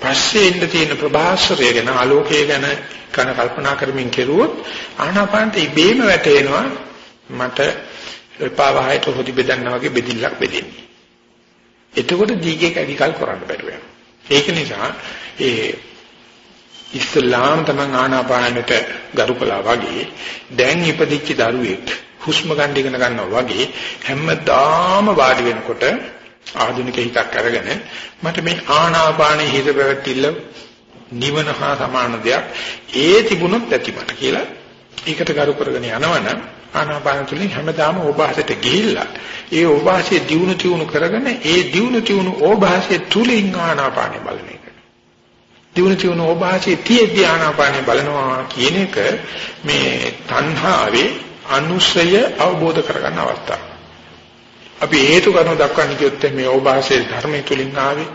පස්සේ ඉන්න තියෙන ප්‍රභාස්වරය ගැන ආලෝකය ගැන කන කල්පනා කරමින් කෙරුවොත් ආනාපානට ඉබේම වැටෙනවා මට පාවහයට හොදි බෙදන්නා වගේ බෙදිල්ලක් බෙදෙන්නේ. එතකොට දීගේ කැඩිකල් කරන්න බැරුව යනවා. ඒක නිසා ඒ ඉස්ලාම් තමන් ආනාපානට ගරු කළා වගේ දැන් ඉපදිච්ච දරුවෙක් හුස්ම ගන්න ඉගෙන ගන්නවා වගේ හැමදාම වාඩි වෙනකොට ආධුනික හිතක් අරගෙන මට මේ ආනාපානයේ හිත පැවැත්තිල්ල නිවන හා සමාන දෙයක් ඒ තිබුණොත් ඇති මට කියලා ඒකට කරු කරගෙන යනවනම් ආනාපාන තුලින් හැමදාම ඕභාසයට ගිහිල්ලා ඒ ඕභාසයේ දියුණු තියුණු කරගෙන ඒ දියුණු තියුණු ඕභාසයේ තුලින් ආනාපානෙ බලන එක. දියුණු තියුණු ඕභාසයේ තියෙද්දී ආනාපානෙ බලනවා කියන එක මේ තණ්හාවේ අනුසය අවබෝධ කරගන්න අවස්ථාවක්. අපි හේතු කරන දක්වන්නේ කියොත් මේ ඕභාසයේ ධර්මයේ තුලින් ආවේ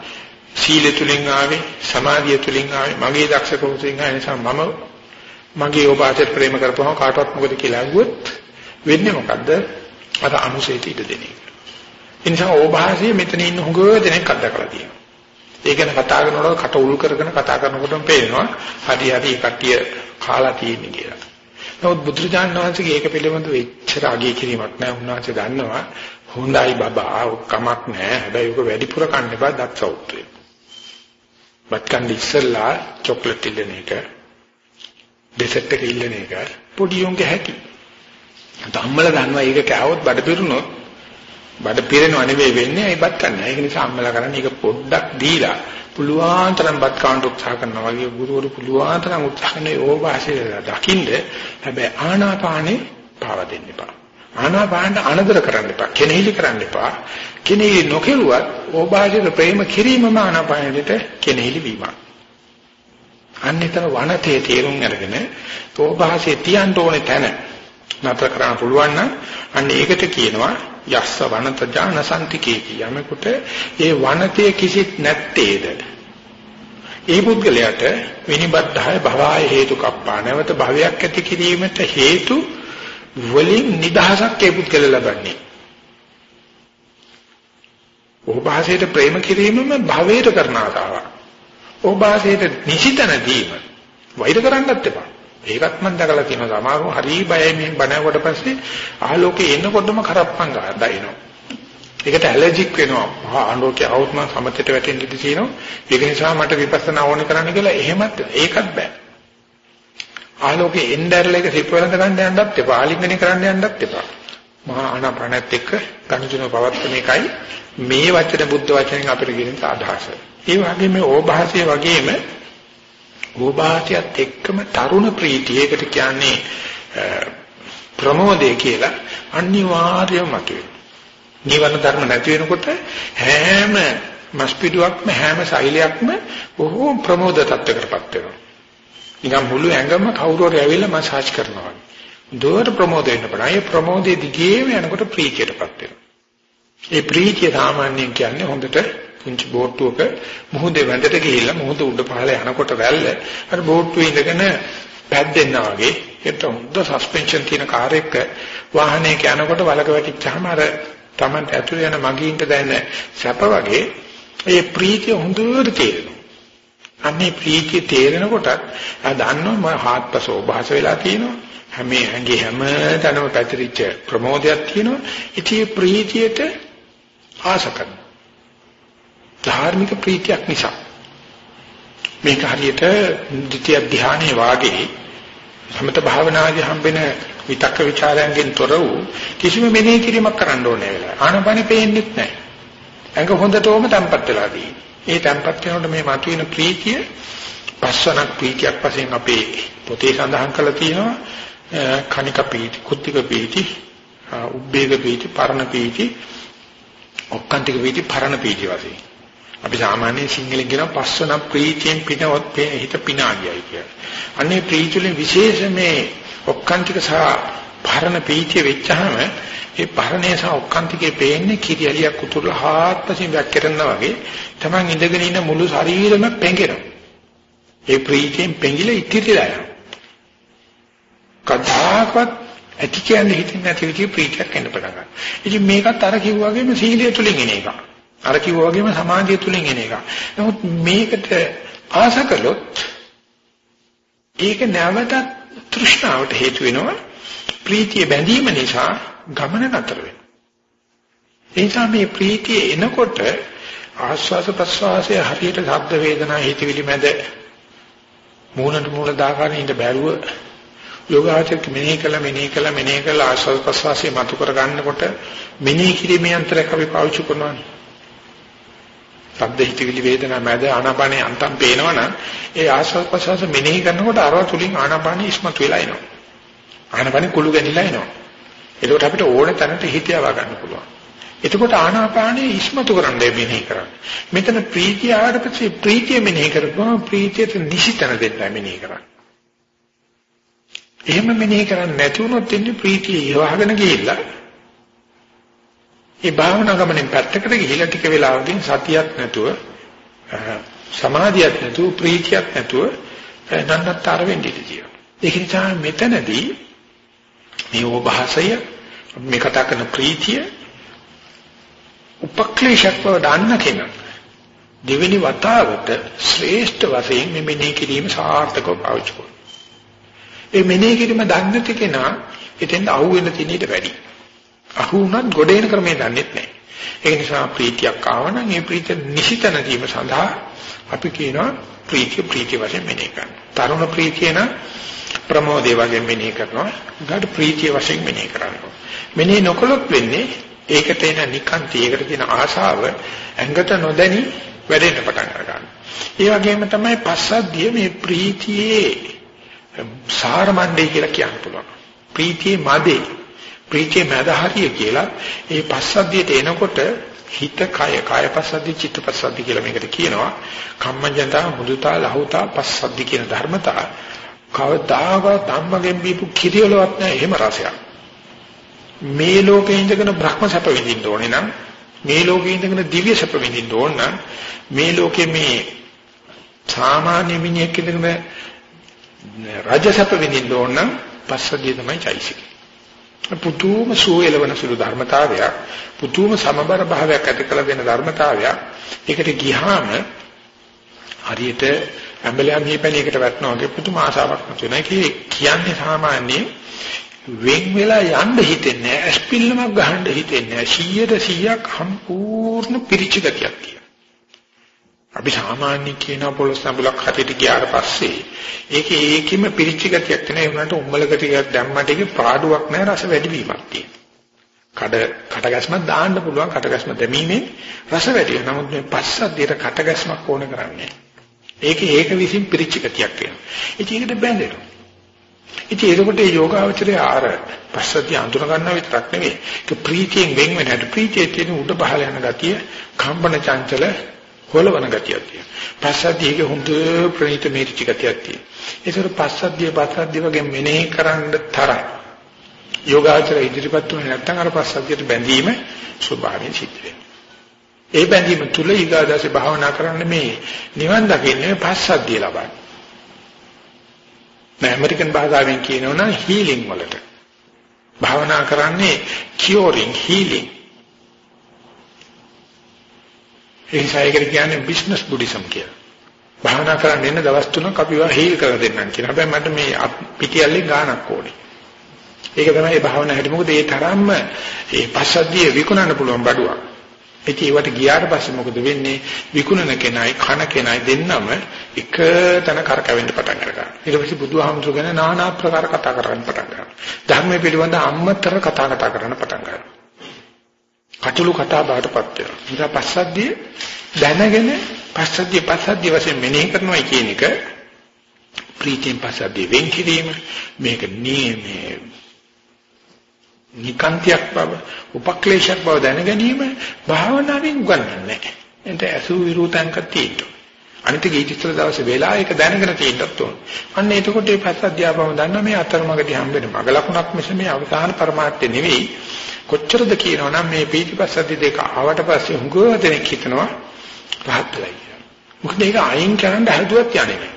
සීලය තුලින් ආවේ සමාධිය තුලින් ආවේ මගේ දක්ෂකම තුලින් ආවේ නිසා මම මගේ ඕභාසයට ප්‍රේම කරපුවම කාටවත් මොකද කියලා අහුවොත් වෙන්නේ මොකද්ද අර අනුසයට ඉඩ දෙන එක. ඒ නිසා ඕභාසයේ මෙතන ඉන්න හුඟ දෙනෙක් අත්දකලා තියෙනවා. ඒ ගැන කතා කරනකොට කට උල් කරගෙන කතා කරනකොටම පේනවා හරි හරි කට්ටිය කාලා තියෙන්නේ කියලා. නමුත් බුදුරජාණන් වහන්සේගේ ඒක පිළිබඳව එච්චර අගය කිරීමක් නැහැ. උන්වහන්සේ දන්නවා හොඳයි බබා කමක් නැහැ. හැබැයි උක වැඩිපුර කන්න එපා දත් සෞත්‍රය. බත් කන්න ඉස්සෙල්ලා චොක්ලට් ඉල්ලන එක ඩෙසර්ට් එක ඉල්ලන එක පොඩි උන්ගේ හැටි. ධම්මල දන්නවා ඒක කෑවොත් බඩ පිරුණොත් බඩ පිරෙනව නෙවෙයි වෙන්නේ ඒ බත් කන්න. ඒක නිසා අම්මලා කරන්නේ ඒක පොඩ්ඩක් දීලා පුළුවන් තරම් බත් කන්න උත්සාහ කරනවා වගේ ගුරුවරු පුළුවන් තරම් උත්සාහ කරන ඕවාසිය දකින්න හැබැයි ආනාපානේ පාව දෙන්න එපා. ආනාපානට අනදර කරන්න එපා. කෙනෙහිලි කරන්න එපා. කෙනෙහි නොකෙරුවත් ඕභාජිත ප්‍රේම කිරීමම ආනාපානෙට කෙනෙහිලි වීමක්. අන්නේතර වනතේ තේරුම් අරගෙන ඕභාසයේ තියන්න ඕනේ තැන නතර කරන්න පුළුවන් නම් අන්න ඒකට කියනවා යස්ස වනත ඥානසන්තිකේති යමෙකුට ඒ වනතේ කිසිත් නැත්තේද ඒ පුද්ගලයාට විනිබද්ධය භවය හේතු කප්පා නැවත භවයක් ඇති කිරීමට හේතු වලින් නිදහසක් ඒ පුද්ගල ලබන්නේ. ඕභාසයට ප්‍රේම කිරීමම භවයට කරන ආතාවක්. ඕභාසයට නිසිතන දීම වෛර කරන්නත් එපා. ඒකත් මම දැකලා තියෙනවා සමහරව හරි බයයි මේ බණවට පස්සේ ආලෝකේ එනකොටම කරප්පන් ගන්නවා. ඒකට ඇලර්ජික් වෙනවා. ආලෝකේ આવුත් මම සමතේට වැටෙන්න ඉඩ තියෙනවා. ඒක නිසා මට විපස්සනා ඕනේ කරන්න කියලා එහෙමත් ඒකත් බෑ. ආලෝකේ එnderල එක සිප වෙනද ගන්න යන්නත් එපා. ආලින්ගනේ කරන්න යන්නත් එපා. මහා ආනාපානත් එක්ක ගණිතන පවත්තන එකයි මේ වචන බුද්ධ වචනෙන් අපිට කියන අදහස. ඒ වගේම ඕභාසය වගේම ඕභාසයත් එක්කම තරුණ ප්‍රීතිය ඒකට කියන්නේ ප්‍රමෝදය කියලා අනිවාර්යයෙන්ම මතුවේ. නිවන ධර්ම නැති වෙනකොට හැම මස්පිඩුවක්ම හැම සෛලයක්ම බොහෝ ප්‍රමෝද තත්ත්වයකටපත් වෙනවා. නිකන් මුළු ඇඟම කවුරු හරි ඇවිල්ලා මසාජ් කරනවා. දුවට ප්‍රමෝද වෙන්න පටන්. ඒ ප්‍රමෝදයේ දිගේම යනකොට ප්‍රීතියටපත් වෙනවා. ඒ ප්‍රීතිය සාමාන්‍යයෙන් කියන්නේ හොඳට පුංචි බෝට්ටුවක මුහුදේ වැඳට ගිහිල්ලා මුහුද උඩ පහළ යනකොට වැල්ල අර බෝට්ටුවේ ඉඳගෙන පැද්දෙනා වගේ ඒත් හොඳ සස්පෙන්ෂන් තියෙන කාර් එක වාහනයක යනකොට වලක වැටිච්චාම අර Tamanට ඇතුළේ යන මගීන්ට දැනෙන සැප වගේ ඒ ප්‍රීතිය හොඳට තේරෙනවා. අන්නේ ප්‍රීතිය තේරෙනකොට ආ දන්නවා මම හාත්පස ඔබහස වෙලා තියෙනවා. හැම ඇඟේ හැම තැනම පැතිරිච්ච ප්‍රමෝදයක් තියෙනවා. ඉතින් ප්‍රීතියට ආශ කරනවා. ධාර්මික ප්‍රීතියක් නිසා මේක හරියට ද්විතිය ධානයේ වාගේ සමත භාවනාදී හම්බෙන විතක්ක ਵਿਚාරයන්ගෙන් තොර වූ කිසිම මෙනෙහි කිරීමක් කරන්න ඕනේ වෙලාව. ආනපනෙ පේන්නෙත් නැහැ. ඇඟ හොඳටම තැම්පත් වෙලා තියෙන්නේ. ඒ තැම්පත් වෙනකොට මේ මතුවෙන ප්‍රීතිය පස්සනක් ප්‍රීතියක් වශයෙන් අපේ පොතේ සඳහන් කරලා තියෙනවා. කණික ප්‍රීති, කුත්තික ප්‍රීති, උබ්බේග ප්‍රීති, පරණ ප්‍රීති, ඔක්කාන්තික ප්‍රීති, පරණ ප්‍රීති වශයෙන්. අපි සාමාන්‍යයෙන් සිංහලෙන් කියන පස්සන ප්‍රීතියෙන් පිනවත් හිත පිනා ගියයි කියලා. අන්නේ ප්‍රීතිවලින් විශේෂ මේ ඔක්කාන්තික සහ පරණ ප්‍රීතිය වෙච්චහම ඒ පරණේ සහ ඔක්කාන්තිකේ පේන්නේ කිරියලියක් උතුරලා හාත්පසින් වැක්කිරනවා වගේ තමන් ඉඳගෙන ඉන්න මුළු ශරීරෙම පෙඟෙනවා. ඒ ප්‍රීතියෙන් පෙඟිලා ඉතිරිලා යනවා. කදාකවත් ඇති කියන්නේ හිතින් නැති විදිහේ ප්‍රීතියක් එන්න පටන් ගන්නවා. ඉතින් මේකත් අර කිව්වාගේම සීලය තුලින් එන එකක්. අර කිව්වා වගේම සමාධිය තුලින් එන එකක්. නමුත් මේකට ආස කළොත් ඒක නැවතත් තෘෂ්ණාවට හේතු වෙනවා. ප්‍රීතිය බැඳීම නිසා ගමන නතර වෙනවා. ඒ නිසා මේ ප්‍රීතිය එනකොට ආස්වාස ප්‍රස්වාසයේ හරියට ශබ්ද වේදනා හිතවිලි මැද මූණට මූණ දාගෙන ඉඳ බැරුව යෝගාචර මෙනෙහි කළ මෙනෙහි කළ මෙනෙහි කළ ආස්වාද ප්‍රස්වාසයේ මතු කර ගන්නකොට මෙනෙහි කිරීමේ යන්ත්‍රයක් අපි පාවිච්චි කරනවා. ශබ්ද හිතවිලි වේදනා මැද ආනාපානේ අන්තම් පේනවනම් ඒ ආස්වාද ප්‍රස්වාස මෙනෙහි කරනකොට අරව තුලින් ආනාපානේ ඉස්මතු වෙලා එනවා. ආනාපානේ කුළු ගැනිලා එනවා. එතකොට අපිට ඕන තැනට හිත යවා ගන්න පුළුවන්. එතකොට ආනාපානේ ඉස්මතු කරන්න මෙනෙහි කරන්න. මෙතන ප්‍රීතිය ආවට පස්සේ ප්‍රීතිය මෙනෙහි කරපුවම ප්‍රීතියට නිසිතන දෙන්න මෙනෙහි කරන්න. එහෙම මෙනෙහි කරන්නේ නැති වුණොත් ඉන්නේ ප්‍රීතිය ඉවහගෙන ගිහිල්ලා ඒ භාවනා ගමනෙන් පැත්තකට ගිහිලා ටික වෙලාවකින් සතියක් නැතුව සමාධියක් නැතුව ප්‍රීතියක් නැතුව නන්නතර වෙන්නේ කියලා. ඒක නිසා මෙතනදී මේ ඕභාසය මේ කතා කරන ප්‍රීතිය උපක්ලේශයක් බව දන්න කෙනා දෙවෙනි වතාවට ශ්‍රේෂ්ඨ වශයෙන් මේ මෙනෙහි කිරීම සාර්ථකව පාවිච්චි කරනවා. ඒ මෙනෙහි කිරීම දන්න කෙනා එතෙන් අහුවෙන්න තියෙන ඊට වැඩි. අහු වුණත් ගොඩ එන ක්‍රමය දන්නේ නැහැ. ඒ නිසා ප්‍රීතියක් ආවනම් ඒ ප්‍රීතිය නිසිතන දීම සඳහා අපි කියනවා ප්‍රීතිය ප්‍රීතිය වශයෙන් මෙනෙහි කරන්න. තරුණ ප්‍රීතිය නම් ප්‍රමෝදේ වශයෙන් මෙනෙහි කරනවා. ගඩ ප්‍රීතිය වශයෙන් මෙනෙහි කරනවා. මෙනෙහි නොකළොත් වෙන්නේ ඒකට එන නිකාන්ති ඒකට තියෙන ආශාව ඇඟට නොදැනි වැඩෙන්න පටන් ගන්නවා. ඒ වගේම තමයි පස්සද්ධිය මේ ප්‍රීතියේ සාරමණ්ඩේ කියලා කියන්න පුළුවන්. ප්‍රීතියේ මදේ ප්‍රීතිය මැද හරිය කියලා ඒ පස්සද්ධියට එනකොට හිත කය කය පස්සද්ධි චිත්ත පස්සද්ධි කියලා මේකට කියනවා කම්මඤ්ඤතා මුදුතා ලහුතා පස්සද්ධි කියන ධර්මතා කවදාකවත් අම්මගෙන් බීපු කිරියලවත් නැහැ. එහෙම රසයක්. මේ ලෝකේ ඉඳගෙන බ්‍රහ්ම සැප විඳින්න ඕනේ නම් මේ ලෝකේ ඉඳගෙන දිව්‍ය සැප විඳින්න ඕන නම් මේ ලෝකේ මේ සාමාන්‍ය මිනිහෙක් ඉඳගෙන රජ සැප විඳින්න ඕන නම් පස්සද්ධිය තමයි චෛසිකේ පුතුම සුවයලවන සුළු ධර්මතාවයක් පුතුම සමබර භාවයක් ඇති කළ දෙන ධර්මතාවයක්. ඒකට ගියාම හරියට ඇඹලයන් දීපණයකට වැටෙනවා වගේ පුතුම ආසාවක් නැති වෙනවා කියන්නේ සාමාන්‍යයෙන් වෙන් වෙලා යන්න හිතෙන්නේ නැහැ ඇස්පිල්ලමක් ගහන්න හිතෙන්නේ නැහැ 100ට 100ක් සම්පූර්ණ පිරිචිගතියක් තියෙනවා අපි සාමාන්‍ය කියන පොළොස් නඹලක් හරියට ගියාට පස්සේ ඒකේ ඒකෙම පිරිච්ච ගතියක් තියෙනවා ඒ වුණාට උම්බල ගතියක් දැම්මට ඒකේ පාඩුවක් නැහැ රස වැඩි වීමක් තියෙනවා. කඩ කටගැස්මක් දාන්න පුළුවන් කටගැස්ම දැමීමෙන් රස වැඩි වෙනවා. නමුත් මේ පස්සද්ධියට කටගැස්මක් ඕන කරන්නේ. ඒකේ ඒක විසින් පිරිච්ච ගතියක් වෙනවා. ඉතින් ඒකට බැඳෙනවා. ඉතින් ඒකට මේ යෝගාවචරය ආර පස්සද්ධිය අඳුර ගන්නවා විතරක් නෙවෙයි. ඒක ප්‍රීතියෙන් වෙන් වෙනට ප්‍රීතියේ තියෙන උඩ පහළ යන ගතිය, කම්පන චංචල හොලවන ගතියක් තියෙනවා. පස්සද්ධියක හොඳ ප්‍රණීත මේරිච ගතියක් තියෙනවා. ඒතර පස්සද්ධිය පස්සද්ධිය වගේ මෙනෙහි කරන්න තරම් යෝගාචර ඉදිරිපත් වෙන්නේ නැත්නම් අර පස්සද්ධියට බැඳීම ස්වභාවයෙන් සිද්ධ වෙනවා. ඒ බැඳීම තුල ඊගාදාසේ භාවනා කරන්න මේ නිවන් දකින්නේ පස්සද්ධිය ලබන්නේ. මම ඇමරිකන් භාෂාවෙන් කියනවනම් හීලින් වලට. භාවනා කරන්නේ කියෝරින් හීලින්. ඒ නිසා ඒකට කියන්නේ බිස්නස් බුද්දිසම් කියලා. භාවනා කරන්න ඉන්න දවස් තුනක් අපි වා හීල් කරලා දෙන්නම් කියලා. හැබැයි මට මේ පිටියල්ලේ ගාණක් ඕනේ. ඒක තමයි මේ භාවනා හැටි. මොකද ඒ තරම්ම ඒ පස්සද්ධිය විකුණන්න පුළුවන් බඩුවක්. ඉතින් ඒවට ගියාට පස්සේ මොකද වෙන්නේ? විකුණන කෙනයි කන කෙනයි දෙන්නම එක තැන කරකවෙන්න පටන් ගන්නවා. ඊට පස්සේ බුදුහාමුදුරු ගැන নানা ආකාර කතා කරන්න පටන් ගන්නවා. ධර්මයේ පිළිබඳ අම්මතර කතා කතා කරන්න පටන් ගන්නවා. කටළු කතා බාටපත් වෙනවා. ඊට පස්සද්ධිය දැනගෙන පස්සද්ධිය පස්සද්ධිය වශයෙන් මෙනෙහි කරනවා කියන එක ප්‍රීතියෙන් පස්සද්ධිය වෙන් කිරීම මේක නියමයේ නිකාන්තියක් බව උපක්ලේශයක් බව දැන ගැනීම භාවනාවෙන් උගන්වන්නේ නැහැ. එතන අසු විරුතංක තියෙනවා. අනිත් ගීතිස්තර දවසේ වෙලා ඒක දැනගෙන තියෙන්නත් ඕන. අන්න එතකොට මේ පස්ස අධ්‍යාපනම දන්න මේ අතරමඟදී හම්බෙන මග ලකුණක් මිස මේ අවසාන પરමාර්ථය නෙවෙයි. කොච්චරද කියනවනම් මේ පීතිපස්සද්ධි දෙක ආවට පස්සේ හුඟව දෙනෙක් හිතනවා රහත් වෙලා කියලා. මොකද ඒක අයින් කරන්න හැදුවත් යන්නේ නැහැ.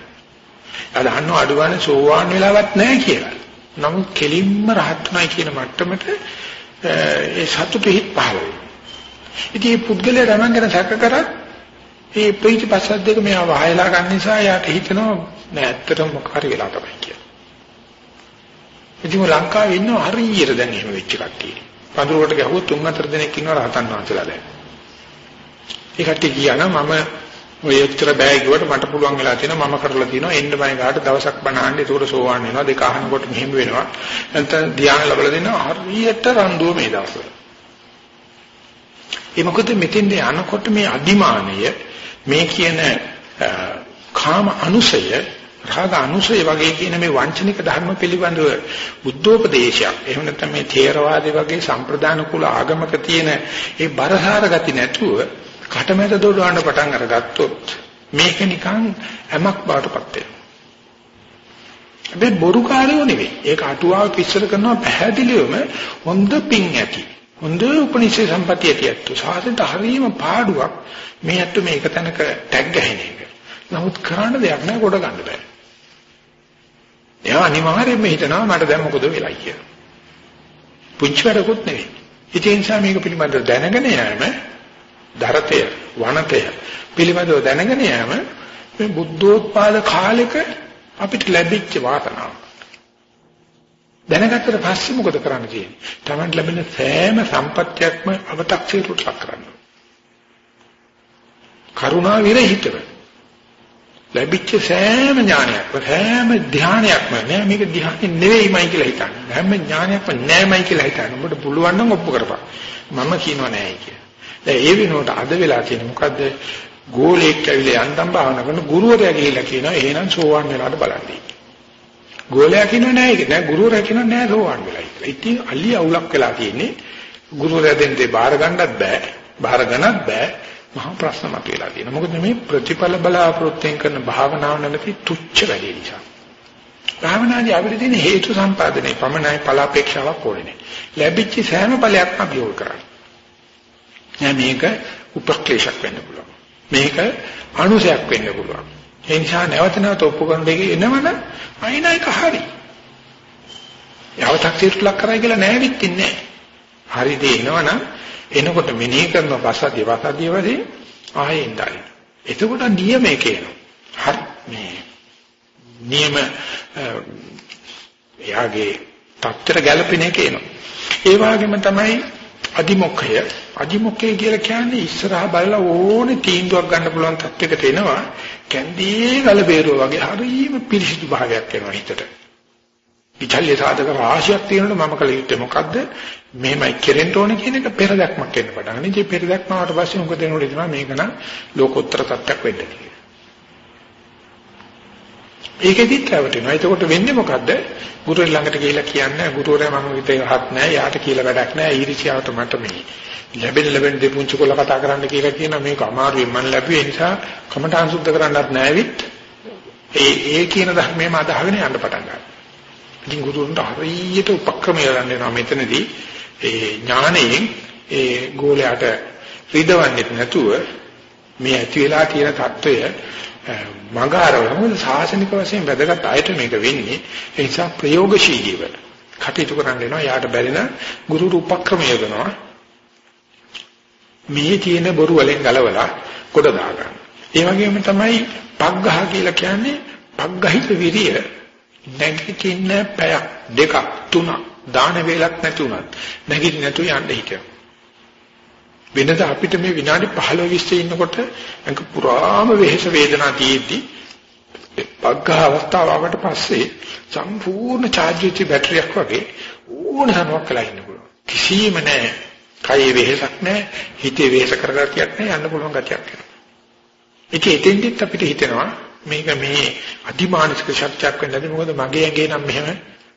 අද අහන්න අඩුවන්නේ සෝවාන් වෙලාවක් නැහැ කියලා. නමුත් කෙලින්ම රහත් නැහැ කියන මට්ටමට ඒ සතුටු හිත් පහළ වෙනවා. ඉතින් මේ පුද්ගලයා Taman ගැන සැක කරත් මේ ප්‍රීතිපස්සද්ද දෙක මෙයා වහයලා ගන්න නිසා යාට හිතෙනවා නෑ ඇත්තටම මොකක් හරි වෙලා තමයි කියලා. ඉතින් ලංකාවේ ඉන්න හරියට දැන් එහෙම වෙච්ච කට්ටිය. පඳුරකට ගැහුවොත් තුන් හතර දෙනෙක් ඉන්නවා රහතන් වහන්සේලා දැන්. ඒ කට්ටිය කියනවා මම ඔය එච්චර බෑ කිව්වට මට පුළුවන් වෙලා තියෙනවා මම කරලා තියෙනවා. එන්න මම ගාට දවසක් බණහන්න. ඒකට සෝවාන් වෙනවා. දෙක අහනකොට මෙහෙම වෙනවා. නැත්නම් ධ්‍යාන ලැබලා දෙනවා. හරියට රන්දුව මේ දවස්වල. ඒ මොකද මෙතෙන්ද යනකොට මේ අදිමානය මේ කියන කාම අනුසය රාග අනුසය වගේ කියන මේ වංචනික ධර්ම පිළිබඳව බුද්ධෝපදේශයක් එහෙම නැත්නම් මේ ථේරවාදී වගේ සම්ප්‍රදාන කුල ආගමක තියෙන ඒ බරහාර ගති නැතුව කටමැද දොඩවන්න පටන් අරගත්තොත් මේක නිකන් හැමක් බාටපත් වෙනවා. හැබැයි බොරු කාර්යෝ නෙවෙයි. ඒක අටුවාව පිස්සර කරනවා පැහැදිලිවම හොඳ පිං ඇති. හොඳ උපනිෂේ සම්පතිය ඇතියත් සාසනට හරීම පාඩුවක් මේ අත්තු මේක තැනක ටැග් ගහන එක. නමුත් කරන්න දෙයක් නැහැ කොට ගන්න බෑ. එයා අනිවාර්යයෙන්ම හිතනවා මට දැන් මොකද වෙලා කියලා. පුංචි වැඩකුත් නෙවෙයි. ඒ නිසා මේක පිළිබඳව දැනගෙන යෑම දරතය වනතය පිළිබඳව දැනගෙන යෑම මේ බුද්ධෝත්පාද කාලෙක අපිට ලැබිච්ච වාසනාව. දැනගත්තට පස්සේ මොකද කරන්න තියෙන්නේ? Taman ලැබෙන සෑම සම්පත්තියක්ම අව탁සීරුට ලක් කරන්න. කරුණා විරහිතව ලැබිච්ච සෑම ඥානයක්ම සෑම ධානයක්ම නෑ මේක ධානය නෙවෙයිමයි කියලා හිතන්න. හැම ඥානයක්ම නෑමයි කියලා හිතන්න. ඔබට පුළුවන් නම් ඔප්පු කරපන්. මම කියනවා නෑයි කියලා. දැන් ඒ වෙනුවට අද වෙලා තියෙන මොකද්ද? ගෝලෙක් ඇවිල්ලා යන්තම් භාවනා කරන ගුරුවරයා ගිහිල්ලා කියනවා එහෙනම් සෝවන් වෙලාට බලන්න. ගෝලයා කියනවා නෑ ඒක නෑ ගුරුවරයා කියනවා නෑ සෝවන් වෙලා කියලා. ඉතින් අලි අවුලක් වෙලා තියෙන්නේ ගුරුවරයා දෙන්නේ බාර ගන්නත් බෑ, බාර ගන්නත් බෑ. මහා ප්‍රශ්න මතුවලා තියෙනවා. මොකද මේ ප්‍රතිඵල බලාපොරොත්තුෙන් කරන භාවනාව නැති තුච්ච වැඩි නිසා. භාවනාදී අපිට තියෙන හේතු සම්පාදනයේ පමණයි ඵල අපේක්ෂාවක් ඕනේ නෑ. ලැබිච්ච සෑම ඵලයක්ම අභියෝග කරන්නේ. නෑ මේක උපක්ලේශයක් වෙන්න පුළුවන්. මේක අනුසයක් වෙන්න පුළුවන්. ඒ නිසා නැවත නැවත ඔප්පු කරන දෙක එනවනම් අයින එක හරි. යවතක් తీර්ලක් කරයි කියලා නෑ විත්තින්නේ නෑ. හරි දේ එනවනම් එනකොට මෙනෙහි කරන පසද්දී පසද්දී වශයෙන් ආයෙ ඉඳයි. එතකොට නියමයේ කියනවා. හරි මේ නියම එයාගේ තත්තර ගැළපෙන එක එනවා. ඒ වගේම තමයි අදිමොක්ඛය අදිමොක්ඛය කියලා කියන්නේ ඉස්සරහා බලලා ඕනේ තීන්දුවක් ගන්න පුළුවන් තත්යකට එනවා කැන්දී ගල බේරුව වගේ හරියම පිරිසිදු භාවයක් වෙනවා හිතට. විචල්්‍ය සාධක රාශියක් තියෙනකොට මම කල යුත්තේ මොකද්ද? මෙහෙමයි කෙරෙන්න ඕනේ කියන එක පෙරදක්මක් වෙන්න පටන් ගන්න. ඉතින් පෙරදක්මාවට පස්සේ මොකද වෙනවද කියනවා මේක නම් ලෝකෝත්තර තත්ත්වයක් වෙන්න කියලා. ඒකෙදිත් රැවටෙනවා. එතකොට වෙන්නේ මොකද්ද? ගුරුවර ළඟට ගිහිල්ලා කියන්නේ ගුරුවරයා මම හිතේ රහත් නෑ. යාට කියලා වැඩක් නෑ. ඊර්ෂ්‍යාවට මට මේ ලැබෙන ලැබෙන දෙපුංචි කොල්ල කතා කරන්න කියලා කියන මේක අමාරුයි මම ලැබුවේ. ඒ නිසා කමඨාන් සුද්ධ කරන්නත් නෑවිත් ඒ ඒ කියන ධර්මයේම අදහගෙන යන්න පටන් ගන්නවා. ඉතින් ගුරුවරුන්ට හරියට උපක්‍රමය ගන්න වෙනවා මෙතනදී. ඒ ඥාණයෙන් ඒ ගෝලයට රිදවන්නෙත් නැතුව මේ ඇති වෙලා තියෙන తত্ত্বය මඟ ආරවන සාසනික වශයෙන් වැදගත් අයට මේක වෙන්නේ ඒ නිසා ප්‍රයෝගශීලීව කටයුතු කරන්න වෙනවා යාට බැරින ගුරු උපක්‍රම යොදනවා මේ තියෙන බොරු වලින් ගලවලා කොට දාගන්න. ඒ වගේම තමයි පග්ගහ කියලා කියන්නේ පග්ගහිත විරිය නැගිටින්න පැයක් දෙකක් තුනක් දාන වේලක් නැති උනත් නැගිටින්න නැතු යන්න හිතෙනවා. වෙනද අපිට මේ විනාඩි 15 20 ඉන්නකොට අංක පුරාම වෙහෙස වේදනා තියෙද්දි පග්ගහ අවස්ථාවකට පස්සේ සම්පූර්ණ charge වෙච්ච බැටරියක් වගේ ඕනෑමක් කළා ඉන්න පුළුවන්. කිසිම නැහැ. කයේ වෙහෙසක් නැහැ. හිතේ වෙහෙස කරගතියක් නැහැ. යන්න පුළුවන් ගතියක් එනවා. ඒක එතෙන්දිත් අපිට හිතෙනවා මේක මේ අතිමානසික ශක්තියක් වෙන්නද මොකද මගේ ඇඟේ නම් මෙහෙම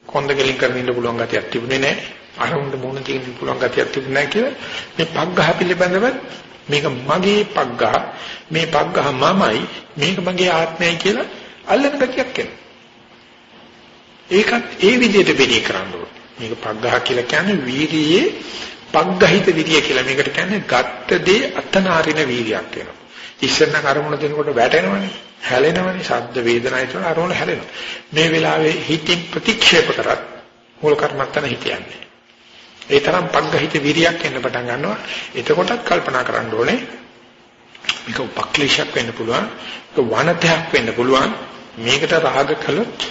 කොන්ද ගෙලින් කරගෙන ඉන්න පුළුවන් ගතියක් තිබුණේ නැහැ. අරමුණට මුණ දෙන්න පුළුවන් ගතියක් තිබුණේ නැහැ කියලා මේ පග්ගහ පිළිබඳව මේක මගේ පග්ගහ මේ පග්ගහ මමයි මේක මගේ ආත්මයයි කියලා අල්ලන ගතියක් එනවා. ඒකත් ඒ විදිහට බෙදී කරන්න ඕනේ. මේක පග්ගහ කියලා කියන්නේ වීර්යයේ පග්ගහිත විරිය කියලා මේකට කියන්නේ ගත්ත දේ අතනාරින වීර්යයක් වෙනවා. ඉස්සෙල්ලා කර්මුණ දෙනකොට වැටෙනවනේ, හැලෙනවනේ, ශබ්ද වේදනා කියන අරමුණ හැලෙනවා. මේ වෙලාවේ හිතින් ප්‍රතික්ෂේප කරත් මූල කර්මත්තන හිතයන්නේ. ඒ තරම් පග්ගහිත විරියක් එන්න පටන් ගන්නවා. එතකොටත් කල්පනා කරන්න ඕනේ මේක උපක්ලේශයක් වෙන්න පුළුවන්, ඒක වනතයක් වෙන්න පුළුවන්. මේකට රාග කළොත්,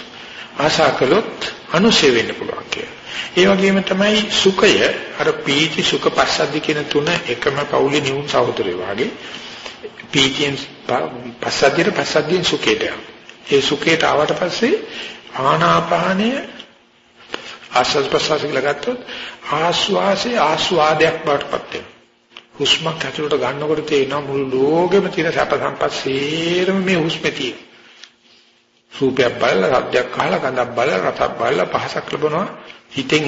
ආශා කළොත් අනුසය වෙන්න පුළුවන් කියලා. ඒ වගේම තමයි සුඛය අර පීති සුඛ පස්සද්ධි කියන තුන එකම පෞලි නියුන් සහෝදරයෝ වගේ පීතියෙන් පස්සද්ධියට පස්සද්ධියෙන් සුඛයට ඒ සුඛයට ආවට පස්සේ ආනාපානය ආස්වාද ප්‍රසවාස කියලා ගත්තොත් ආස්වාසේ ආස්වාදයක් බවටපත් වෙනවා. හුස්මක් ඇතුළට ගන්නකොට තේරෙනවා මුළු ලෝකෙම තියෙන සැප සම්පත් සේරම මේ හුස්මේ තියෙන. රූපයක් බලලා, රද්දයක් අහලා, ගඳක් බලලා, රසක් බලලා පහසක් ලැබනවා. හිතෙන්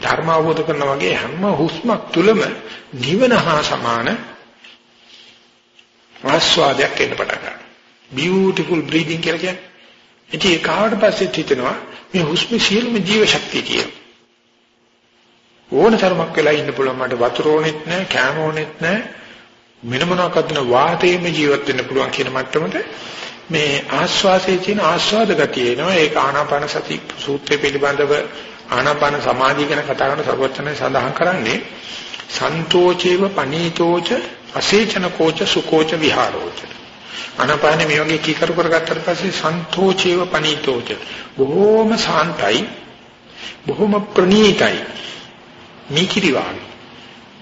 ධර්ම අවබෝධ කරනා වගේ හැම හුස්මක් තුලම නිවන හා සමාන ආස්වාදයක් එන්න පටන් ගන්නවා. beautiful breathing කියලා කියන්නේ. ඉතින් ඒ කාවට පස්සේ හිතෙනවා මේ හුස්ම සියලුම ජීව ශක්තිය කියන. ඕන තරමක් වෙලා ඉන්න පුළුවන් මට වතුර ඕනෙත් නැහැ, කෑම ඕනෙත් නැහැ. මෙන්න මොනවාක්ද න වාතයේම ජීවත් වෙන්න පුළුවන් කියන මට්ටමට මේ ආස්වාසයේ තියෙන ආස්වාද ගතිය එනවා. ඒක ආනාපාන සති සූත්‍රය පිළිබඳව ආනාපාන සමාධිය ගැන කතා කරන සර්වචනය සඳහන් කරන්නේ සන්තෝචේව පනීතෝච අසේචන කෝච සුකෝච විහාරෝච ආනාපාන මේ වගේ කීකරු කරගත්තට පස්සේ සන්තෝචේව පනීතෝච බොහෝම සාන්තයි බොහෝම ප්‍රණීතයි මීකිරි වාගේ.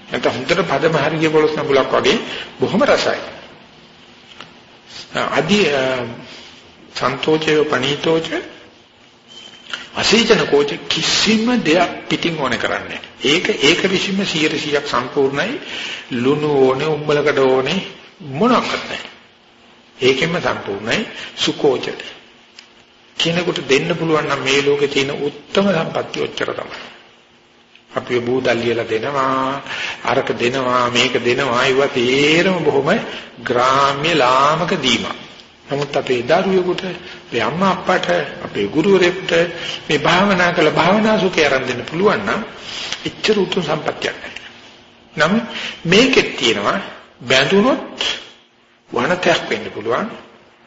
නැත්නම් හොඳට පදම හරිය පොළොස් නඹුලක් වගේ බොහොම රසයි. අදි සන්තෝචේව පනීතෝච අසීචන කෝච කිසිම දෙයක් පිටින් ඕන කරන්නේ ඒක ඒක විසින්ම 100%ක් සම්පූර්ණයි. ලුණු ඕනේ උම්බලකට ඕනේ මොනක්වත් නැහැ. ඒකෙන්ම සම්පූර්ණයි සුකෝච කෙනෙකුට දෙන්න පුළුවන් නම් මේ ලෝකේ තියෙන උත්තරම සම්පත්තිය ඔච්චර තමයි. අපි බූදල්ලියලා දෙනවා අරක දෙනවා මේක දෙනවා ඒවා තේරම බොහොම ග්‍රාම්‍ය ලාමක දීමක් නමුත් අපේ දරුවෙකුට, අපේ අම්මා අප්පාට, අපේ ගුරුවරයෙකුට මේ භාවනා කළ භාවනා සුඛය ආරම්භ දෙන්න පුළුවන් නම් එච්චර උතුම් සම්පත්තියක් නැහැ. නම් මේකෙත් තියෙනවා බැඳුනොත් වනතයක් වෙන්න පුළුවන්,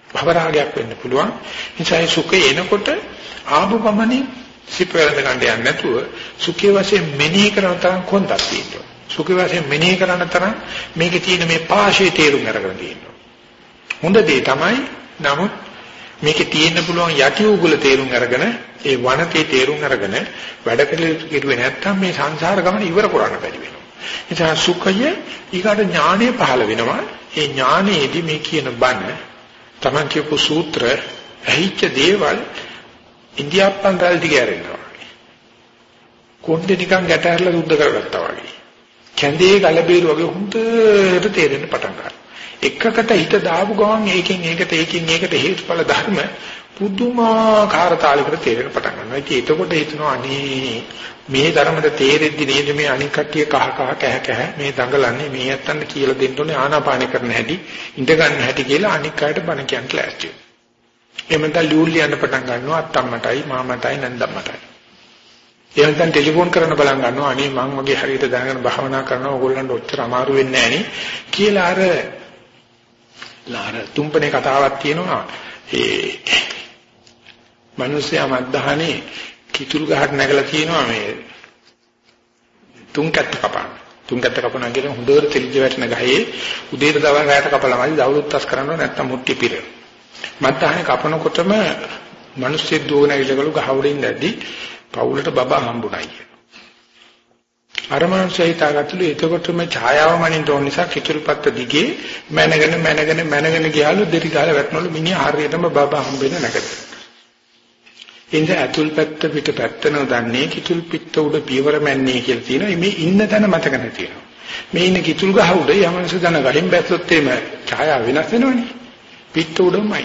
භවරාගයක් වෙන්න පුළුවන්. නිසා සුඛය එනකොට ආපු ගමනින් සිප වෙනද ගන්න යන්නේ නැතුව සුඛයේ වශයෙන් මෙනෙහි කරන තරම් කොන්දක් තියෙනවා. සුඛයේ වශයෙන් මෙනෙහි කරන තරම් මේකේ තියෙන මේ පාෂයේ තේරුම් අරගෙන තියෙනවා. හොඳ දේ තමයි නමුත් මේකේ තියෙන්න පුළුවන් යටි උගුල තේරුම් අරගෙන ඒ වනතේ තේරුම් අරගෙන වැඩ කෙරුවේ නැත්නම් මේ සංසාර ගමන ඉවර කරන්න බැරි වෙනවා. නිසා සුඛය ඊකට ඥානය පහළ වෙනවා. ඒ ඥානයේදී මේ කියන බණ Taman කියපු සූත්‍ර ඇහිච්ච දේවල් ඉන්දියාප්පන් රැල් දිග ඇරෙනවා. කොණ්ඩේ නිකන් ගැට ඇරලා සුද්ධ කරගත්තා වගේ. කැඳේ ගලබේරු වගේ හොඳට තේරෙන්න පටන් ගන්නවා. එකකට හිත දාපු ගමන් ඒකෙන් ඒකට ඒකෙන් ඒකට හේතුඵල ධර්ම පුදුමාකාර තාලයකට තේරෙන්න පටන් ගන්නවා. ඉතින් එතකොට හිතනවා අනේ මේ ධර්මද තේරෙද්දි නේද මේ අනික් කට්ටිය කහ කහ කහ කහ මේ දඟලන්නේ මේ ඇත්තන්ට කියලා දෙන්න ඕනේ ආනාපාන කරන හැටි ඉඳ ගන්න හැටි කියලා අනික් අයට බණ කියන්න ලෑස්ති වෙනවා. එහෙම නැත්නම් ලියුල් ලියන්න පටන් ගන්නවා අත්තම්මටයි මාමටයි නන්දම්මටයි. එහෙම නැත්නම් ටෙලිෆෝන් කරන බලන් ගන්නවා අනේ මං වගේ හරියට දැනගෙන භාවනා කරනවා ඕගොල්ලන්ට ඔච්චර අමාරු වෙන්නේ නැහැ කියලා අර ලාර තුම්පනේ කතාවක් තියෙනවා ඒ මිනිස්සයා මද්දහනේ කිතුල් ගහට නැගලා තියෙනවා මේ තුන් කැත්ත කපන. තුන් කැත්ත කපනවා කියන්නේ හොඳට තෙලිජ වැටෙන ගහේ උදේට දවල් රැයට කපලාමයි දවල්ුත් තස් කරනවා නැත්තම් මුට්ටි පිර. මද්දහනේ කපනකොටම මිනිස්සු දුවන ඉලගලු ගහ උඩින් දැද්දි පවුලට බබා හම්බුණයි කියන. අර මනුස්සයා හිතාගත්තලු එතකොටම ඡායාව මනින්න ඕන නිසා කිතුල්පත්ත දිගේ මැනගෙන මැනගෙන මැනගෙන ගියාලු දෙරි ගාලා වැටෙනලු මිනිහා හරියටම බබා හම්බෙන්න නැගද. එඳ ඇතුල් පැත්ත පිට පැත්ත නොදන්නේ කිතුල් පිට උඩ පියවර මැන්නේ කියලා තියෙනවා. මේ ඉන්න තැන මතක නැතිනවා. මේ ඉන්න කිතුල් ගහ උඩ යමනස දන ගහින් බැස්සොත් එimhe ඡායාව වෙනස් වෙනවනේ. පිට උඩමයි.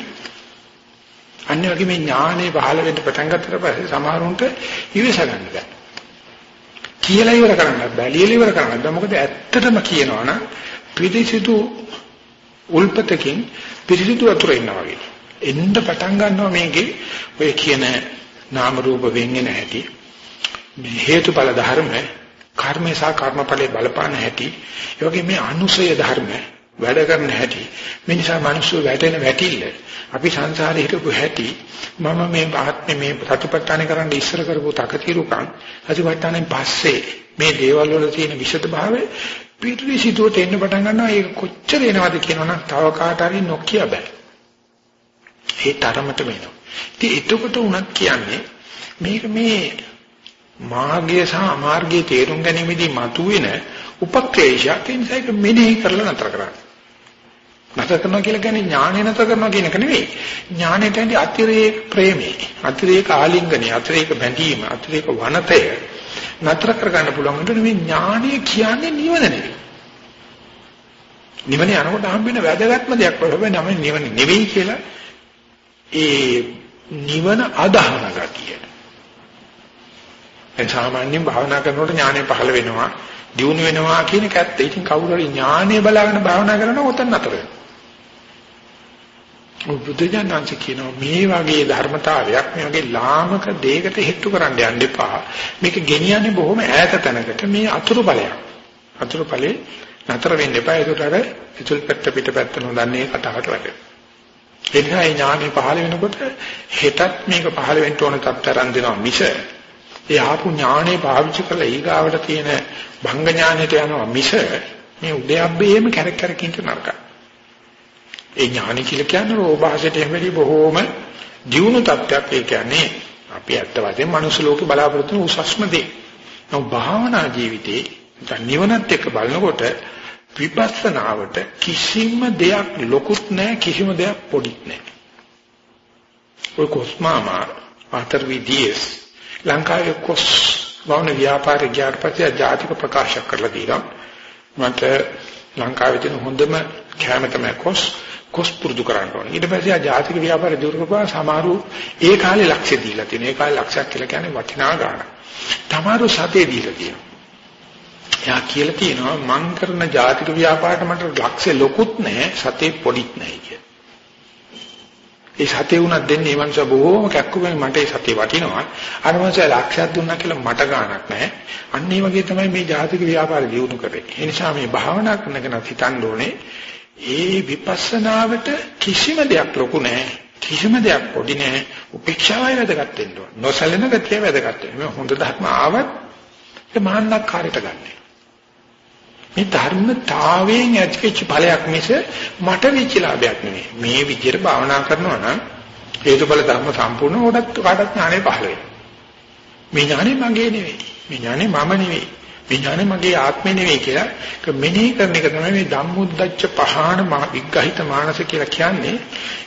අන්නේ වගේ මේ ඥානේ පහළ වෙන්න පටන් ගත්තට පස්සේ සමහරුන්ට ඉවස ගන්න බෑ. කියලා ඉවර කරන්න බෑ. ලියලා ඉවර කරන්න බෑ. මොකද ඇත්තටම කියනවනම් පිරිසිදු උල්පතකින් පිරිසිදු වතුර ඉන්නවා වගේ. එන්න පටන් ගන්නවා මේකේ ඔය කියන නාම රූප වෙන්නේ නැහැටි මේ හේතුඵල ධර්ම කර්මේ සහ කර්මඵලයේ බලපාන හැටි ඒ වගේ මේ අනුසය ධර්ම වැඩ කරන හැටි. මේ නිසා මිනිස්සු වැටෙන වැටිල්ල අපි සංසාරේ හිටපු හැටි මම මේ ආත්මේ මේ ප්‍රතිපත්තාන කරන්න ඉස්සර කරපු තකතිරුකම් ප්‍රතිපත්තානෙන් පස්සේ මේ දේවල් වල තියෙන විෂද භාවය පිටිවිසිතුවට එන්න පටන් ගන්නවා. ඒක කොච්චර එනවද කියනවනම් තව කාට හරි නොකිය බෑ. ඒ තරමට වෙනවා ඉතින් එතකොට උනත් කියන්නේ මේක මේ මාර්ගය සහ අමාර්ගයේ තේරුම් ගැනීමේදී මතුවෙන උපක්‍රේෂයක්. ඒ නිසා ඒක මෙනෙහි කරලා නතර කරන්න. නතර කරනවා කියලා කියන්නේ ඥානය නතර කරනවා කියන එක නෙවෙයි. ඥානයට ඇති අතිරේක ප්‍රේමී, අතිරේක ආලිංගනය, අතිරේක බැඳීම, අතිරේක වනතය නතර කර ගන්න පුළුවන් උන්ට මේ ඥානය කියන්නේ නිවන නෙවෙයි. නිවන යනකොට හම්බෙන වැදගත්ම දෙයක් වගේ නම නිවන නෙවෙයි කියලා ඒ නිවන අදහන ගතිය. ඒ සාමාන්‍යයෙන් භාවනා කරනකොට ඥානය පහළ වෙනවා, දියුණු වෙනවා කියන එක ඇත්ත. ඉතින් කවුරු හරි ඥානය බලාගෙන භාවනා කරනවා උතන් අතර වෙනවා. බුදුජානක කියනවා මේ වගේ ධර්මතාවයක් මේ වගේ ලාමක දෙයකට හෙට්ටු කරන්න යන්න එපා. මේක ගෙනියන්නේ බොහොම ඈත තැනකට මේ අතුරු බලයක්. අතුරු ඵලේ නතර වෙන්න එපා. ඒකට අර ඉතුල් පැත්ත පිට පැත්ත නොදන්නේ කතාවට වැටෙනවා. ඒ නිසා මේ ඥානෙ පහළ වෙනකොට හෙටත් මේක පහළ වෙන්න ඕන තත්තරන් දෙනවා මිස ඒ ආපු ඥානෙ පාවිච්චි කරලා ඊගාවට තියෙන භංග ඥානෙට යනවා මිස මේ උද්‍යප්පේම කැරක් කැරකින් නරකයි. ඒ ඥානෙ කියලා කියන්නේ රෝභාසයට එමෙලි බොහෝම දියුණු තත්ත්වයක් ඒ කියන්නේ අපි ඇත්ත වශයෙන්ම මනුස්ස ලෝකේ බලාපොරොත්තු වෙන උසස්ම දේ. නමුත් භාවනා ජීවිතේ නිවනත් එක්ක බලනකොට විපස්සනාවට කිසිම දෙයක් ලොකුත් නැහැ කිසිම දෙයක් පොඩිත් නැහැ. ඔය කොස්මාමා ආතර විදීස් ලංකාවේ කොස් වවන ව්‍යාපාරික ඥානපතිය ජාතික ප්‍රකාශ කරලා දීලා මට ලංකාවේ තියෙන හොඳම කැම තමයි කොස් කොස් පුරුදු කරන්න ඕනේ. ඊට පස්සේ ආ ජාතික ව්‍යාපාර දියුණු කරපුවා සමහරු ඒ කාලේ ලක්ෂ්‍ය දීලා තියෙනවා. ඒ කාලේ ලක්ෂයක් කියලා කියන්නේ වටිනා ගාණක්. තමාරු සතේ දීලා තියෙනවා. එයා කියලා තියෙනවා මං කරන ජාතික ව්‍යාපාරට මට ලක්ෂේ ලොකුත් නැහැ සතේ පොඩිත් නැහැ කිය. ඒ සතේ උනක් දෙන්නේ මේ මනුස්සයා බොහෝම කැක්කුමෙන් මට ඒ සතේ වටිනවා. අර මනුස්සයා ලක්ෂයක් දුන්නා කියලා මට ගාණක් නැහැ. අන්න ඒ වගේ තමයි මේ ජාතික ව්‍යාපාරය දියුණු කරේ. ඒ නිසා මේ භාවනා කරන කෙනා හිතන්න ඕනේ ඒ විපස්සනාවට කිසිම දෙයක් ලොකු නැහැ. කිසිම දෙයක් පොඩි නැහැ. උපේක්ෂාවයි වැදගත් වෙන්න ඕන. නොසැලෙන ගතිය වැදගත් වෙනවා. හොඳ ධර්ම ආවත් ඒ මහානක් කාර්යයට ගන්න. මේ ධර්මතාවයෙන් ඇතිවෙච්ච ඵලයක් මිස මට වෙච්ච ලාභයක් නෙමෙයි. මේ විදිහට භාවනා කරනවා නම් හේතුඵල ධර්ම සම්පූර්ණ උඩත් කාටත් ඥානෙ පහළ වෙනවා. මේ ඥානෙ මගේ නෙවෙයි. මේ ඥානෙ මම නෙවෙයි. විඥානේ මගේ ආත්මය නෙවෙයි කියලා ඒක මෙනෙහි කරන එක තමයි මේ ධම්මුද්දච්ච පහාන විග්‍රහිත මානස කියලා කියන්නේ.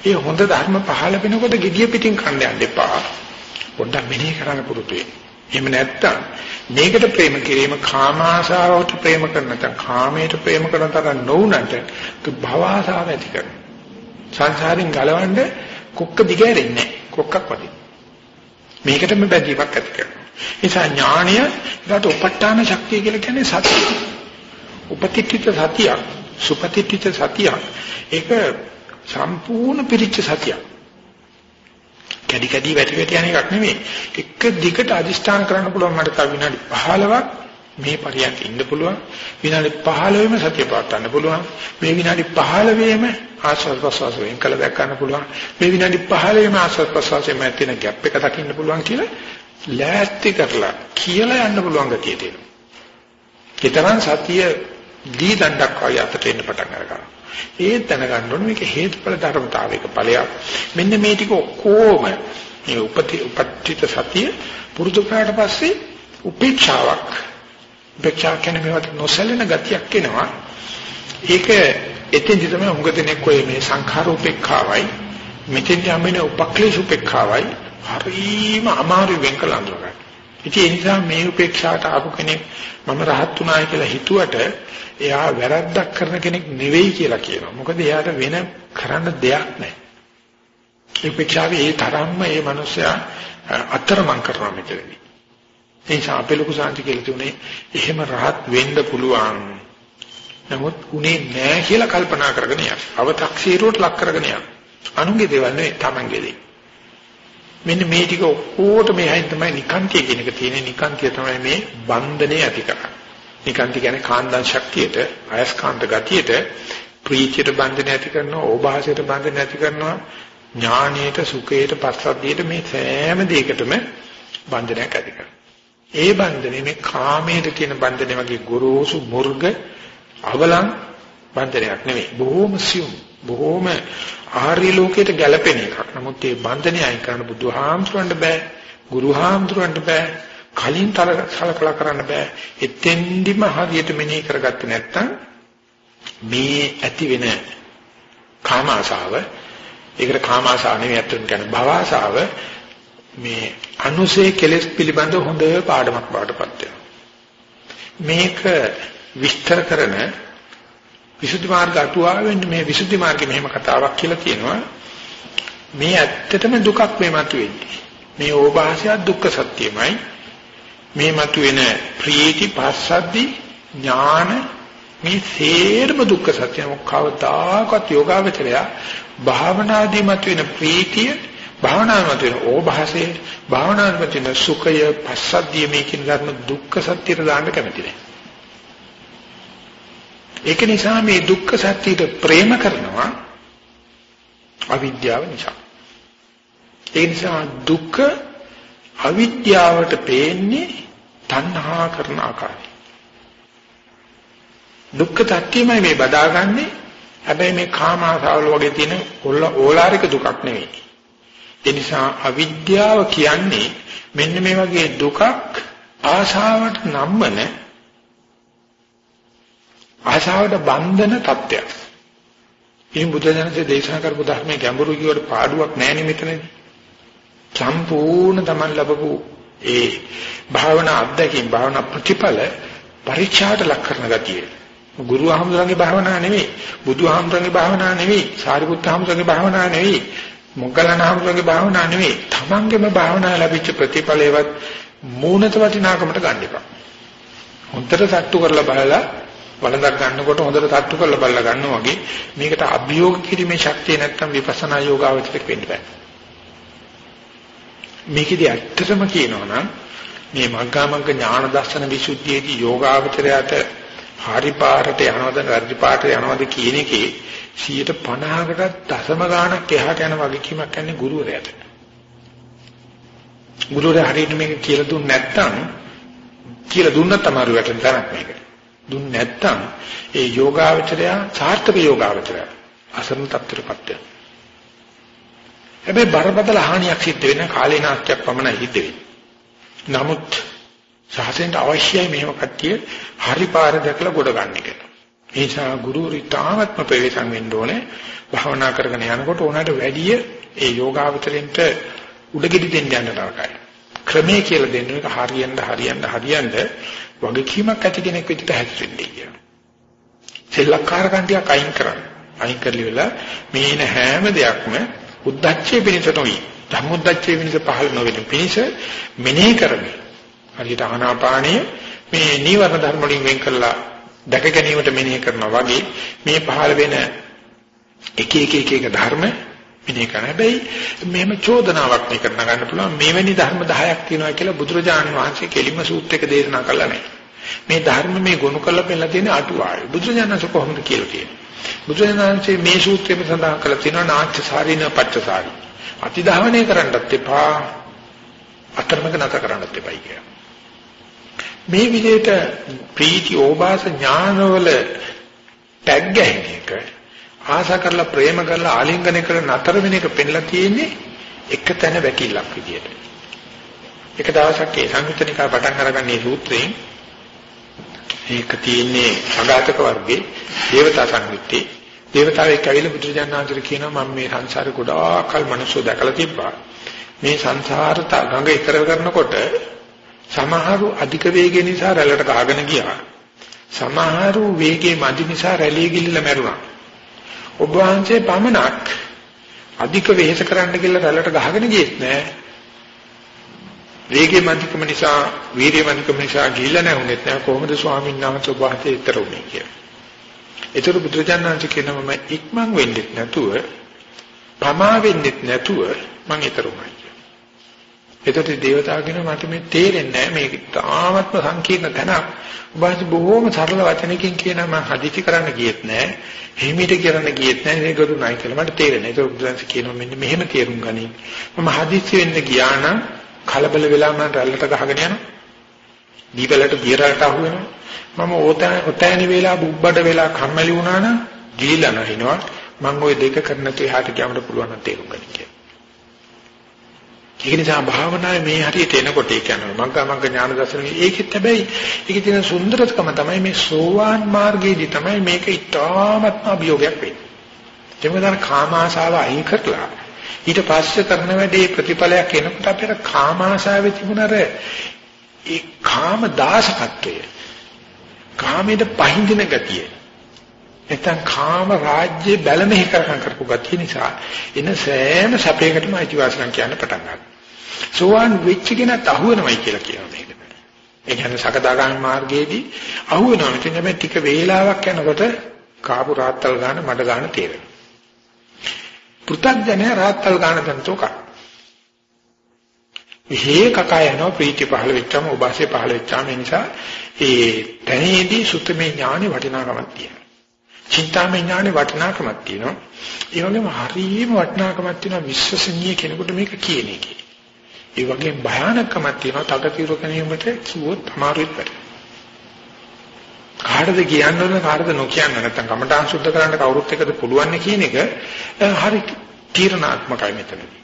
ඒ හොඳ ධර්ම පහළ වෙනකොට gediya පිටින් කන්න යන්න එපා. පොඩ්ඩක් මෙනෙහි කරන්න පුරුදු වෙන්න. එහෙම නැත්තම් මේකට ප්‍රේම කිරීම කාමාශාවට ප්‍රේම කරන නැත්නම් කාමයට ප්‍රේම කරන තරම් නොවුනට භව ආශාව ඇති කරනවා. සංසාරෙන් ගලවන්න කොක්ක දිගෑරෙන්නේ නැහැ. කොක්කක් වගේ. මේකටම බැඳීමක් ඇති කරනවා. නිසා ඥාණය ඊට උපට්ඨාන ශක්තිය කියලා කියන්නේ සතිය. උපතිත්‍ිත සතිය, සුපතිත්‍ිත සතිය. ඒක සම්පූර්ණ පිරිච්ච සතියක්. කැඩි කැඩි වැටි වැටි යන එකක් නෙමෙයි. එක දිගට අදිෂ්ඨාන කරන්න පුළුවන් මට තව විනාඩි 15ක් මේ පරියන්ක ඉන්න පුළුවන්. විනාඩි 15ෙම සතිය පවත්වන්න පුළුවන්. මේ විනාඩි 15ෙම ආස්වාද ප්‍රසවාස වෙන් කළ දැක් ගන්න පුළුවන්. මේ විනාඩි 15ෙම ආස්වාද ප්‍රසවාසයේ මැද තියෙන ગેප් එක දකින්න පුළුවන් කියලා ලෑස්ති කරලා කියලා යන්න පුළුවන් ගතිය තියෙනවා. ඊතරම් සතිය දී දණ්ඩක් වගේ අතට එන්න පටන් ගන්නවා. ඒ දැනගන්න ඕනේ මේක හේතුඵල ධර්මතාවයක ඵලයක්. මෙන්න මේ ටික ඔක්කොම මේ උපති උපත්ිත සතිය පුරුදු කරාට පස්සේ උපේක්ෂාවක් උපේක්ෂා කියන්නේ මේවට නොසැලෙන ගතියක් එනවා. ඒක එතෙන්දි තමයි හුඟ දෙනෙක් ඔය මේ සංඛාර උපේක්ඛාවයි මෙතෙන් යමින උපක්ලේශ උපේක්ඛාවයි හරිම අමාරු වෙන් කළ අඳුරගන්න. ඉතින් ඒ නිසා මේ උපේක්ෂාවට ආපු කෙනෙක් මම රහත් උනායි කියලා හිතුවට එයා වැරද්දක් කරන කෙනෙක් නෙවෙයි කියලා කියනවා. මොකද එයාට වෙන කරන්න දෙයක් නැහැ. ඒ උපේක්ෂාවේ ඒ තරම්ම මේ මිනිස්සයා අතරමං කරනවා මෙතනදී. ඒ නිසා අපේ ලොකු සාන්ති කියලා තුනේ එහෙම රහත් වෙන්න පුළුවන්. නමුත් උනේ නැහැ කියලා කල්පනා කරගෙන යන්න. අව탁සීරුවට ලක් කරගෙන යන්න. අනුන්ගේ දේවල් නෙවෙයි තමන්ගේ දේවල්. මෙන්න මේ ටික ඔක්කොට මේ හැයින් තමයි නිකාන්තිය කියන එක තියෙන්නේ. නිකාන්තිය තමයි මේ බන්ධනේ ඇති කරන්නේ. නිකාන්ති කියන්නේ කාන්දන් ශක්තියට අයස්කාන්ත ගතියට ප්‍රීතියට බන්ධනේ ඇති කරනවා ඕභාසයට බන්ධනේ ඇති කරනවා ඥානයට සුඛයට පස්සද්ධියට මේ සෑම දෙයකටම බන්ධනයක් ඇති කරනවා. ඒ බන්ධනේ මේ කාමයට තියෙන බන්ධනේ වගේ ගොරෝසු මුර්ග අවලං බන්ධනයක් නෙවෙයි බොහොම සියුම්. බොහොම ආර්ය ලෝකයට ගැලපෙන එකක්. නමුත් මේ බන්ධනය අයින් කරන්න බුදුහාමුදුරන්ට බෑ. ගුරුහාමුදුරන්ට බෑ. කලින් තර සලකලා කරන්න බෑ. එතෙන්දිම හරියට මෙනෙහි කරගත්තේ නැත්නම් මේ ඇති වෙන කාම ආශාව ඒකට කාම ආශාව නෙවෙයි අත්‍යන්ත කියන්නේ භව ආශාව මේ අනුසේ කෙලෙස් පිළිබඳ හොඳ පාඩමක් බවට පත් වෙනවා. මේක විස්තර කරන විසුද්ධි මාර්ග අටුවාවෙන් මේ විසුද්ධි මාර්ගේ මෙහෙම කතාවක් කියලා තියෙනවා. මේ ඇත්තටම දුකක් මේ මතුවෙන්නේ. මේ ඕභාසය දුක්ඛ සත්‍යමයි. මේ මතුවෙන ප්‍රීති පස්සද්දි ඥාන මේ සේරම දුක්ඛ සත්‍ය මොකවදාකවත් යෝගාවචරය භාවනාදී මතුවෙන ප්‍රීතිය භාවනාව මතුවෙන ඕභාසය භාවනාව මතුවෙන සුඛය පස්සද්දිය මේ කියන ධර්ම දුක්ඛ සත්‍යයට දාන්න කැමති නැහැ. ඒක නිසා මේ දුක්ඛ සත්‍යයට ප්‍රේම කරනවා අවිද්‍යාව නිසා. ඒ නිසා දුක අවිද්‍යාවට පේන්නේ තණ්හා කරන ආකාරය. දුක්ඛ tattiyමයි මේ බදාගන්නේ. හැබැයි මේ කාම ආසාවල වගේ තියෙන ඕලාරික දුකක් නෙවෙයි. ඒ නිසා අවිද්‍යාව කියන්නේ මෙන්න මේ වගේ දුකක් ආශාවට නම්මන ආශාවට බන්ධන තත්ත්වයක්. මේ බුදුදහමේ දේශනා කරපු ධර්මයේ ගැඹුරු කියවට පාඩුවක් නැහැ මෙතනදී. සම්පූර්ණ තමන් ලැබපු ඒ භාවනා අත්දැකීම් භාවනා ප්‍රතිඵල පරීක්ෂාට ලක් කරන ගතිය. ගුරු ආහම්දුරන්ගේ භාවනා නෙවෙයි, බුදු ආහම්දුරන්ගේ භාවනා නෙවෙයි, සාරිපුත්ත ආහම්දුරන්ගේ භාවනා නෙවෙයි, මොග්ගලණ ආහම්දුරන්ගේ භාවනා නෙවෙයි. තමන්ගේම භාවනා ලැබිච්ච ප්‍රතිඵලයවත් මූණත වටිනාකමට ගන්න එපා. හොඳට සට්ටු කරලා බලලා වළඳක් ගන්නකොට හොඳට තට්ටු කරලා බලලා ගන්නවා වගේ මේකට අභියෝග කිරීමේ ශක්තිය නැත්තම් විපස්සනා යෝගාවචරයක් වෙන්න බෑ. මේකෙදි ඇත්තටම කියනවා නම් මේ මග්ගාමග්ග ඥාන දර්ශන විසුද්ධියේදී යෝගාවචරයට හරි පාරට යනවද වැරදි පාරට යනවද කියන එකේ 150කට දශම ගාණක් එහාට යන වගකීමක් යන්නේ ගුරුවරයාට. ගුරුවරයා හරියට මේක කියලා දුන්නේ නැත්නම් කියලා දුන්නත් අමාරු වැටෙන තරක් මේකට. දුන්නේ නැත්තම් ඒ යෝගාවචරය සාර්ථක යෝගාවචරය අසරණ තත්ත්වයටපත් වෙනවා. හැබැයි බරපතල හානියක් සිද්ධ වෙන කාලේනාස්තියක් පමණයි හිත වෙන්නේ. නමුත් සාසනයට අවශ්‍යයි මේව කට්ටිය හරි පාර දැකලා ගොඩ ගන්න එක. ඒ නිසා ගුරු රිතාමත්ම ප්‍රවේශම් වෙන්න ඕනේ. භාවනා කරගෙන යනකොට උනාට වැඩිය ඒ යෝගාවචරෙන්ට උඩගෙඩි දෙන්න යන තරකයි. ක්‍රමයේ කියලා දෙන්න එක හරියන්න හරියන්න හරියන්න වගකීමක් ඇති කෙනෙක් විදිහට හැසිරෙන්නේ කියන. සෙල්ලක්කාර කන්ටියක් අයින් කරන්න. අයින් කරලිවලා මේන හැම දෙයක්ම උද්දච්චයේ පිණිස නොවි. ධම්මොද්දච්චයේ පිණිස පහළ නොවෙන පිණිස මෙනෙහි කරමි. හරියට ආනාපානීය මේ නීවරණ ධර්ම වලින් වෙන් කරලා දැක ගැනීමට මෙනෙහි කරනවා වගේ මේ පහළ වෙන එක එක එක එක ධර්ම මෙනෙහි කරන හැබැයි මෙහෙම චෝදනාවක් නේ කරන ගන්න පුළුවන් මෙවැනි ධර්ම 10ක් තියෙනවා කියලා බුදුරජාණන් වහන්සේ කෙලිම සූත්‍රයක දේශනා කළා නැහැ. මේ ධර්ම මේ ගොනු කරලා පෙන්නලා තියෙන අටුවාවේ බුදුරජාණන් කොහොමද කියලා තියෙන්නේ. බුදුරජාණන්සේ මේ සූත්‍රයේ සඳහන් කරලා තියෙනවා නාට්‍යසාරින පච්චසාරි. අතිධාවනය කරන්නත් එපා අතරමඟ නැත කරන්නත් එපයි කියලා. මේ විදිහට ප්‍රීති ඕභාස ඥානවල ටැග් ගැහෙන එක ආශා කරලා ප්‍රේම කරලා ආලිංගනය කරලා නතර වෙන එක පෙන්ලා තියෙන්නේ එක තැන වැකිල්ලක් විදියට. එක දවසක් ඒ සංයුතනිකා පටන් අරගන්නේ සූත්‍රයෙන් ඒක තියෙන්නේ අගාතක වර්ගයේ දේවතා සංයුත්තේ දේවතාවෙක් ඇවිල්ලා බුදුරජාණන් කියනවා මම මේ සංසාරේ ගොඩාක් කල් මිනිස්සු දැකලා තිබ්බා. මේ සංසාර ගඟ ඉතර කරනකොට සමහරු අධික වේගය නිසා රැළට ගහගෙන ගියා. සමහරු වේගයේ මදි නිසා රැළිය ගිලිලා මැරුණා. ඔබ වහන්සේ පමණක් අධික වෙහෙස කරන්න කියලා රැළට ගහගෙන ගියෙත් නෑ. වේගයේ මදිකම නිසා වීර්ය මදිකම නිසා ගිහිල්ලා නැහුනෙත් නෑ කොහොමද ස්වාමීන් වහන්සේ ඔබ වහන්සේ ඊතර උනේ කියලා. ඒතර බුදුරජාණන් කියනවා මම ඉක්මන් වෙන්නෙත් නැතුව ප්‍රමා වෙන්නෙත් නැතුව මං ඊතර උනායි. එතකොට දේවතාව කියනවා මට මේ තේරෙන්නේ නැහැ මේක තාමත්ම සංකීර්ණ තැනක්. ඔබ බොහෝම සරල වචනකින් කියනවා මම හදිසි කරන්න ගියෙත් නැහැ. හිමීට කරන්න ගියෙත් නැහැ. ඒක ගොඩුනයි කියලා මට තේරෙන්නේ. ඒක බුදුන්ස කියනවා මෙන්න මෙහෙම තේරුම් ගනි. මම හදිසි වෙන්න ගියා නම් කලබල වෙලා මම රැල්ලට ගහගෙන යනවා. දීපලට දියරට අහු වෙනවා. මම ඕතන ඔතෑනි වෙලා බුබ්බඩ වෙලා කම්මැලි වුණා නම් ගිහිලා නැහිනවා. මම ওই දෙක කරන්න තු එහාට ගියමට පුළුවන් නම් තේරුම් ගන්න කියලා. ඒක නිසා භාවනාවේ මේ හරියට එනකොට ඒ කියන්නේ මග්ගා මග්ග ඥාන දර්ශනේ ඒකෙත් හැබැයි ඒකේ තියෙන සුන්දරකම තමයි මේ සෝවාන් මාර්ගයේදී තමයි මේක ඉතාමත්ම අභියෝගයක් වෙන්නේ. ඒක මොකද කාම ආශාව අයින් කරලා ඊට පස්සේ කරන වැඩේ ප්‍රතිඵලයක් එනකොට අපිට කාම ආශාවේ තිබුණර ඒ කාම දාසකත්වය කාමයේ පහින්දින ගතිය නැත්නම් කාම රාජ්‍ය බැලමෙහි කරකම් කරපු ගතිය නිසා එන සෑම සැපයකටම අයිතිවාසිකම් කියන්න පටන් ගන්නවා. සෝවාන් වෙච්ච කෙනත් අහුවෙනවයි කියලා කියනවා මේකට. ඒ කියන්නේ සකදාගාමි මාර්ගයේදී අහුවෙනවා. ඉතින් හැබැයි ටික වේලාවක් යනකොට කාපු රාත්තල් ගන්න මඩ ගන්න තේරෙනවා. පෘථග්ජනය රාත්තල් ගන්න තන්තෝක. විහේ කකා යනවා ප්‍රීති පහළ වෙච්චාම උපාසය පහළ වෙච්චාම ඒ නිසා ඒ තැනේදී සුත්තමේ ඥානෙ වටිනාකමක් තියෙනවා. චින්තාමය ඥානෙ වටිනාකමක් තියෙනවා. ඒ වගේම හරියම වටිනාකමක් තියෙනවා විශ්වසනීය කෙනෙකුට මේක කියන එකේ. ඒ වගේ භයානකමක් තියෙනවා තකතිරු කෙනෙකුට කිව්වොත් අමාරුයි වෙයි. කාටද කියන්න ඕන කාටද නොකියන්න නැත්නම් කමඨාන් සුද්ධ කරන්න කවුරුත් එකද පුළුවන් කියන එක හරි තීරණාත්මකයි මෙතනදී.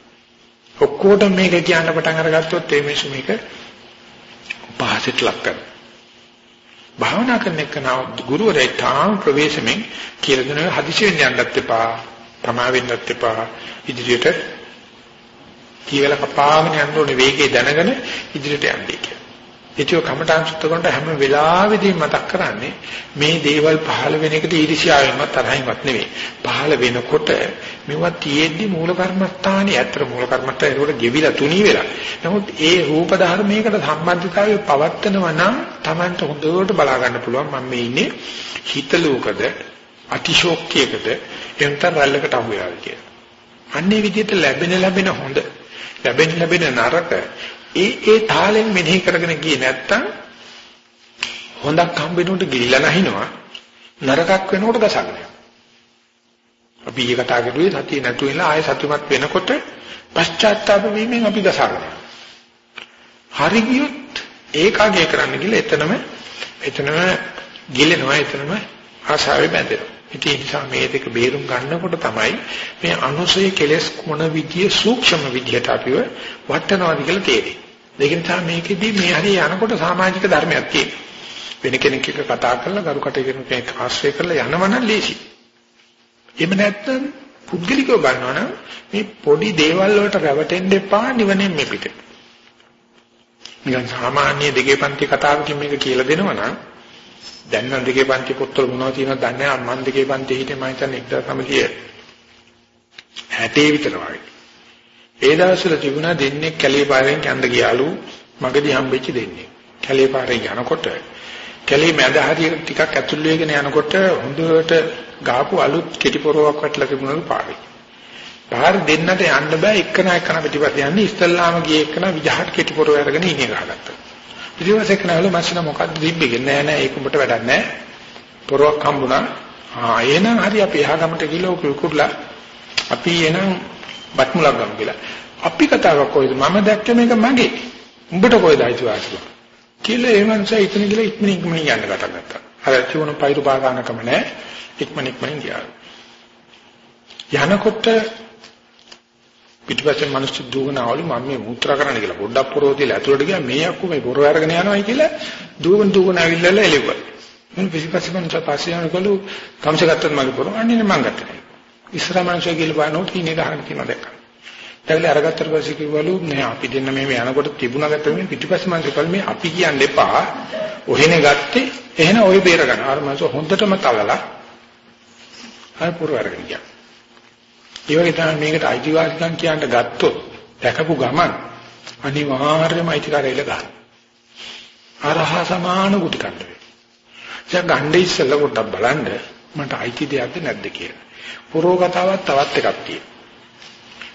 ඔක්කොටම මේක කියන්න පටන් අරගත්තොත් ඒ මිනිස්සු මේක පහසට ලක් කරනවා. භාවනා කරන එක නා ගුරුවරයා තාම ප්‍රවේශමෙන් කියලා දෙනවා හදිසි වෙන්න යන්නත් එපා, තමා වෙන්නත් එපා, ඉදිරියට කීවල කපාගෙන යන්න ඕනේ වේගය දැනගෙන ඉදිරියට යන්නේ කියලා. ඒක කමඨාන් සුත්ත කරනට හැම වෙලාවෙදීම මතක් කරන්නේ මේ දේවල් පහළ වෙන එකට ඊර්ෂ්‍යාවෙන්වත් තරහින්වත් නෙවෙයි. පහළ වෙනකොට මේවා තියෙද්දි මූල කර්මස්ථානේ ඇත්තට මූල කර්මස්ථානේ ඒකට ගෙවිලා තුනී වෙලා. නමුත් ඒ රූප ධර්මයකට සම්බන්ධතාවය පවත්නවා නම් Tamanට හොඳට බලා ගන්න පුළුවන් මම මේ ඉන්නේ හිතලෝකද අතිශෝක්තියකද එන්තර රැල්ලකට අහු වෙලා කියලා. අන්නේ විදිහට ලැබෙන ලැබෙන හොඳ ලැබෙන ලැබෙන නරක ඒ ඒ තාලෙන් මෙනෙහි කරගෙන ගියේ නැත්තම් හොඳක් හම්බෙනකොට ගිලිලා නැහිනවා නරකක් වෙනකොට ගසගන්න. අපි ඊ කතා කරුවේ සතිය නැතු වෙලා ආයෙ සතුටුමත් වෙනකොට පශ්චාත්තාප වීමෙන් අපි ගසගන්න. හරි ගියොත් ඒකාගේ කරන්න ගිහලා එතනම එතනම ගිලෙනවා එතනම ආශාවේ බැඳෙනවා. ඉතින් ඒ නිසා මේ දෙක බේරුම් ගන්නකොට තමයි මේ අනුසය කෙලස් මොන විදිය සූක්ෂම විදියට අපිව වටනවාද කියලා තේරෙන්නේ. ඒක නිසා මේකෙදි මේ හරිය යනකොට සමාජික ධර්මයක් තියෙනවා. වෙන කෙනෙක් එක්ක කතා කරලා ගරු කටයුතු කෙනෙක් ආශ්‍රය කරලා යනවනම් ලේසි. එහෙම නැත්නම් පුද්ගලිකව ගන්නවනම් මේ පොඩි දේවල් වලට රැවටෙන්න එපා නිවනේ මේ පිට. නිකන් සාමාන්‍ය දෙකේ පන්ති කතාවකින් මේක කියලා දෙනවනම් දැන් නම් දෙකේ පන්ති පොත්වල මොනවද තියෙනවද දන්නේ නැහැ මම දෙකේ පන්ති හිටියේ මම හිතන්නේ 1960 විතර වගේ. ඒ දවස්වල තිබුණා දෙන්නේ කැලේ පාරෙන් යන්න ගියාලු මගදී හම්බෙච්ච දෙන්නේ. කැලේ පාරේ යනකොට කැලේ මැද හරිය ටිකක් ඇතුල් වෙගෙන යනකොට හොඳට ගාපු අලුත් කෙටි පොරවක් වටලා තිබුණලු පාරේ. පාර දෙන්නට යන්න බෑ එක්කන එක්කන පිටිපස්ස යන්නේ ඉස්තල්ලාම ගියේ එක්කන විජහට කෙටි පොරව අරගෙන ඉන්නේ ගහගත්තා. ඊට පස්සේ කනවලු මැෂින මොකද්ද තිබ්බේ නෑ නෑ ඒක උඹට වැඩක් නෑ. පොරවක් හම්බුණා. ආ එහෙනම් හරි අපි එහා ගමට ගිහලා ඔක කුකුරලා අපි එනම් බත් මුලක් ගමු කියලා. අපි කතාවක් කොයිද මම දැක්ක මේක මගේ. උඹට කොයිද අයිතිවාසිකම? කියලා ඒ මනුස්සයා ඉතින් ගිහලා ඉක්මනින් ඉක්මනින් යන්න පටන් ගත්තා. අර චුවන පයිරු පාගානකම නෑ. ඉක්මන ඉක්මනින් ගියා. යනකොට පිටිපස්සේ මිනිස්සු දුවනවලු මම මේ මුත්‍රා කරන්න කියලා පොඩ්ඩක් පොරෝ තියලා ඇතුළට ගියා මේ අක්කු මේ පොරව අරගෙන යනවායි කියලා දුවන දුවන ඇවිල්ලා එළිවුවා. මම පිටිපස්සේ මිනිස්සු පස්සේ යනකොලු කම්ස ගත්තත් මගේ පොරව අන්නේ මං ගත්තා. ඉස්සරහ මිනිස්සු කියලා බලනකොට ඉන්නේ ගහන කියනවා දැක්කා. දැකලා අරගත්තට පස්සේ කිව්වලු නෑ අපි දෙන්න මේ යනකොට තිබුණා ගත්ත මේ පිටිපස්සේ මිනිස්සු කල් මේ අපි කියන්න එපා. ඔහෙනේ ගත්තේ එහෙනම් ඔය බේර ගන්න. අර මිනිස්සු හොඳටම තලලා අර පොරව අරගෙන ගියා. ඒ වගේ තමයි මේකට අයිතිවාසිකම් කියන්න ගත්තොත් දැකපු ගමන් අනිවාර්යයෙන්ම අයිතිකාරය ඉල ගන්න. අරහ සමාන කුටි කන්න වෙයි. දැන් ගන්නේ ඉස්සෙල්ලා පොඩ්ඩක් බලන්න මට අයිති දෙයක්ද නැද්ද කියලා. පුරෝගතාවක් තවත් එකක් තියෙනවා.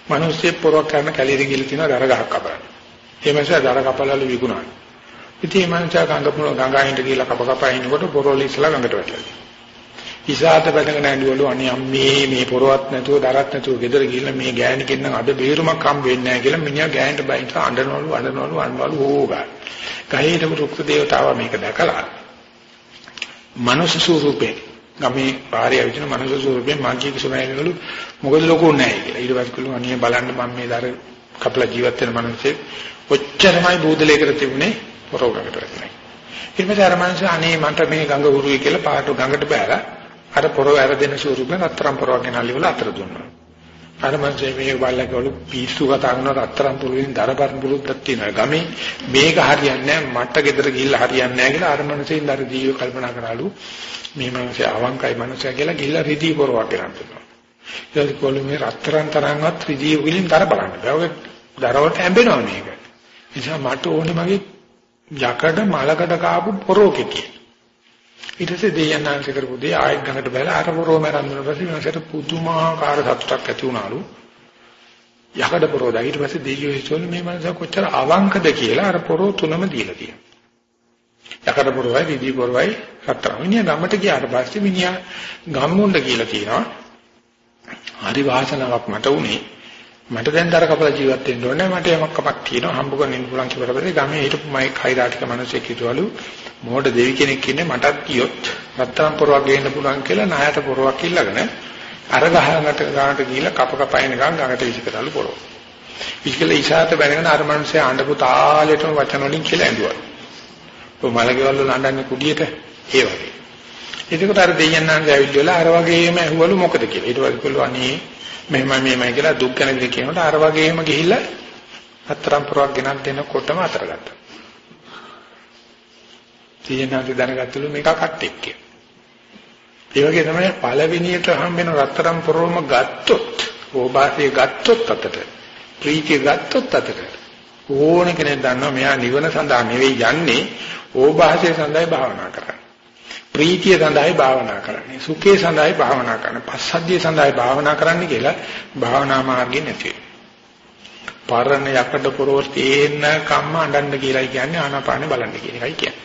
මිනිස්සේ පොරවක් කරන කැලේට ගිහලා තියෙනවා දර ගහක් කපන්න. ඒ මිනිසා දර කපලාලු විකුණනවා. ඉතින් මේ මිනිසා ගඟ පුර ගඟයින්ට ගිහලා කප කපා ඉන්නකොට පොරොලි ඉස්සලා ගඟට වැටලා. ඉසాత බඳගෙන ඇඬවලු අනේ අම්මේ මේ පොරවත් නැතුව දරත් නැතුව ගෙදර ගිහිල්ලා මේ ගෑණි කෙන්නම් අද බේරුමක් හම් වෙන්නේ නැහැ කියලා මිනිහා ගෑණිට බයින්ට අඬනවලු අඬනවලු අඬනවලු ඕගා. ගහේටම රුක්ක දේවතාව මේක දැකලා මනුෂ්‍ය ස්වරූපේ ගමේ පාරේ ඇවිදින මනුෂ්‍ය ස්වරූපේ මාගේ කිසුමයිනවලු මොකද ලොකු නැහැ කියලා. ඊට පස්සේ කිව්ලු අනේ බලන්න මම මේ දර කපලා ජීවත් වෙන මනුස්සයෙක් ඔච්චරමයි බූදලයකට තිබුණේ පොරවකට වැටුනේ. ඊට පස්සේ අර මනුස්සයා අනේ මන්ට මේ ගඟ උරුයි කියලා පාට ගඟට බෑලා අර පොරව ඇරදෙන ස්වරූපෙන් රත්තරන් පොරව ගෙනල්ලි වල අතර දුන්නා. අර මංසේ මේ බල්ලකවලු පිස්සු කතා කරන රත්තරන් පොරවෙන් දරපරන් පුරුද්දක් තියෙනවා. ගමේ මේක හරියන්නේ නැහැ මට ගෙදර ගිහිල්ලා හරියන්නේ නැහැ කියලා අර මනසෙන් අර ජීව කල්පනා කරාලු. මේ මනසේ අවංකයි මනසයා කියලා ගිහිල්ලා රිදී පොරවක් ගෙනල්ලා. ඊට පස්සේ මේ රත්තරන් තරම්වත් රිදී වලින් දර බලන්න. බෑ දරවට හැඹෙනවා මේක. නිසා මට ඕනේ මගේ යකඩ මලකඩ කාපු පොරෝකේ කියලා. ඊට පස්සේ දෙයයන්ාංශ කරපු දේ ආයෙත් ගඟට බැලලා අර පොරොම රන්දුන පස්සේ මනසට පුදුමාකාර සතුටක් ඇති වුණාලු. යකඩ පොරොද ඊට පස්සේ දෙයියෝ හිතුවලු මේ මනස කොච්චර අවංකද කියලා අර පොරො තුනම දීලා තියෙනවා. යකඩ පොරොවයි රිදී පොරොවයි හතර. මිනිහා ගමට ගියාට පස්සේ මිනිහා ගම්මුණ්ඩ කියලා කියනවා. හරි වාසනාවක් මට උනේ. මට දැන් දර කපලා ජීවත් වෙන්න ඕනේ මට යමක් කමක් තියෙනවා හම්බ කරගෙන ඉන්න පුළුවන් කියලා පස්සේ ගමේ හිටපු මයි කෛරාටික මිනිස්සෙක් හිටවලු මොහොත දෙවි කෙනෙක් ඉන්නේ මටත් කියොත් රත්තරන් පොරවක් ගේන්න පුළුවන් කියලා ණයට පොරවක් ඉල්ලගෙන අර ගහකට ගානට ගිහිල්ලා කප කපයින් ගාන ගඟට විසිකරලු පොරව. විසිකලා ඉසాత බැනගෙන අර මිනිස්සේ ආණ්ඩපු තාලෙටම වචන වලින් කියලා ඇඬුවා. ඔය මලකෙවල් වල අඬන්නේ කුඩියට ඒ වගේ. එතකොට අර දෙයයන් නම් ඇවිල්ලා අර වගේම ඇහුවලු මොකද කියලා. ඊට පස්සේ කිව්ලු අනේ මෙහෙමයි මෙහෙමයි කියලා දුක් ගැන විදිහ කියනකොට අර වගේම ගිහිල්ලා අතරම් පුරවක් ගෙනත් දෙනකොටම අතර ගත්තා. තීනාද දැනගත්තලු මේක කට්ටෙක් කියලා. ඒ වගේ තමයි පළවෙනියට හම්බෙන රත්තරම් පුරවම ගත්තොත් ඕබාසිය ගත්තොත් අතට ප්‍රීතිය ගත්තොත් අතට ඕන කෙනෙක් දන්නවා මෙයා නිවන සඳහා නෙවෙයි යන්නේ ඕබාසිය සඳහායි භාවනා කරන්නේ. ප්‍රීතිය සඳහායි භාවනා කරන්නේ. සුඛේ සඳහායි භාවනා කරන්නේ. පස්සද්ධිය සඳහායි භාවනා කරන්න කියලා භාවනා මාර්ගෙ නැති පරණ යකඩ පොරොව තේන්න කම්ම අඬන්න කියලායි කියන්නේ ආනාපානෙ බලන්න කියන එකයි කියන්නේ.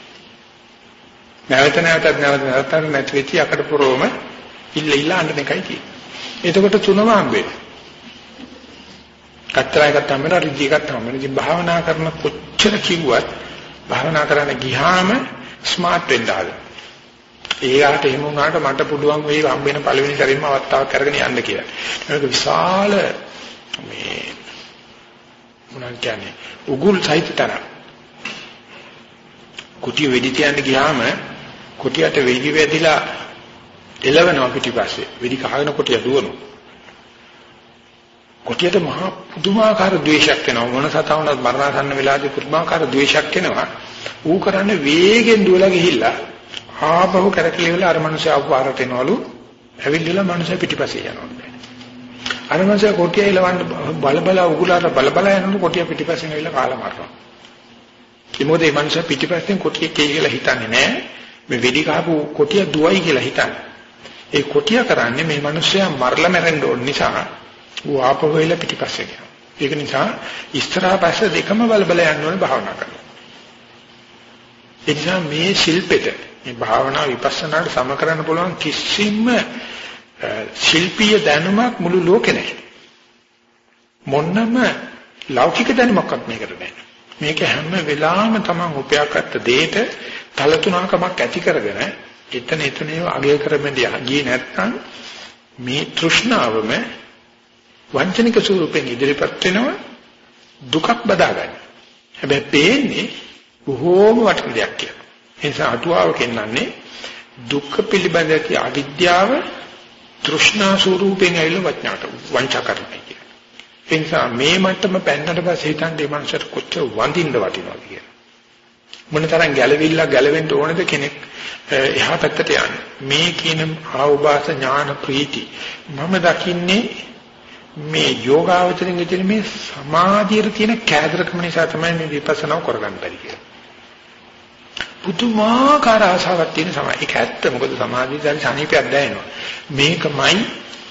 නැවත නැවතත් නැවත නැවතත් නැති වෙච්ච යකඩ පොරොවම ඉල්ල ඉල්ල අඬන එකයි කියන්නේ. එතකොට තුනම හම්බෙන්නේ. කතරයි ගත්තම රිජි ගත්තම ඉතින් භාවනා කරන කොච්චර කිව්වත් භාවනා කරන්න ගියාම ස්මාර්ට් වෙන්න ආවා. ඒකට එහෙම වුණාට මට පුළුවන් වෙයි හම්බෙන පළවෙනි සැරේම අවස්ථාවක් අරගෙන යන්න කියලා. ඒක විශාල මේ මොනවද කියන්නේ? උගුල් සහිත තරම් කුටිය වෙඩි තියන්න ගියාම කුටියට වෙඩි වැදිලා එලවනවා පිටිපස්සේ. වෙඩි කහගෙන කුටිය දුවනවා. කුටියට මහා පුදුමාකාර ද්වේෂයක් එනවා. මොන සතාවුණත් මරණසන්න වෙලාවේ පුදුමාකාර ද්වේෂයක් එනවා. ඌ කරන්නේ වේගෙන් දුවලා ගිහිල්ලා ආපහු කරකලියලා අර මනුස්සයා ආපු පාරට එනවලු ඇවිල්ලා මනුස්සයා පිටිපස්සේ යනවා අර මනුස්සයා කුටිය එලවන්න බල බල උගුලාට බල බල යනකොට කුටිය පිටිපස්සෙන් ඇවිල්ලා කාලා මරනවා ඒ මොකද මේ මනුස්සයා පිටිපස්සෙන් කොටිය කේ කියලා හිතන්නේ නැහැ. මේ වෙඩි කහපු කොටිය දුවයි කියලා හිතන්නේ. ඒ කොටිය කරන්නේ මේ මනුස්සයා මරලා මැරෙන්න ඕන නිසා ඌ ආපහු වෙලා පිටිපස්සේ යනවා. ඒක නිසා ඉස්තරහා පස්ස දෙකම බල බල යන්න ඕනේ භාවනා කරනවා. ඒ නිසා මේ ශිල්පෙට මේ භාවනා විපස්සනාට සම කරන්න පුළුවන් කිසිම ශිල්පීය දැනුමක් මුළු ලෝකේ නැහැ. මොන්නම ලෞකික දැනුමක්වත් මේකට නැහැ. මේක හැම වෙලාවෙම තමන් උපයාගත්ත දෙයට තලතුණකමක් ඇති කරගෙන එතන එතනේව අගය කරමින් ගියේ නැත්නම් මේ තෘෂ්ණාවම වංචනික ස්වරූපෙන් ඉදිරිපත් වෙනවා දුකක් බදාගන්න. හැබැයි පේන්නේ බොහෝම වටින දෙයක් කියලා. ඒ නිසා අටුවාව කියනන්නේ දුක්ඛ පිළිබඳ අවිද්‍යාව තෘෂ්ණා ස්වරූපෙන් ඇවිල්ලා වඥාට වංචා කරනවා. ඒ නිසා මේ මට්ටම පැන්නට පස්සේ හිතන්නේ මේ මනුස්සයට කොච්චර වඳින්න වටිනවද කියලා. මොනතරම් ගැළවිලා ගැලවෙන්න ඕනද කෙනෙක් එහා පැත්තට යන්නේ. මේ කියන ආවභාස ඥාන ප්‍රීති මම දකින්නේ මේ යෝගාවචරින් කියන මේ සමාධියට තියෙන කෑදරකම නිසා තමයි මේ විපස්සනා කරගන්න බැරි කියලා. පුදුමාකාර ආශාවක් තියෙන සමාධිය. ඒක ඇත්ත. මොකද සමාධියට සනීපයක් දැනෙනවා. මේකමයි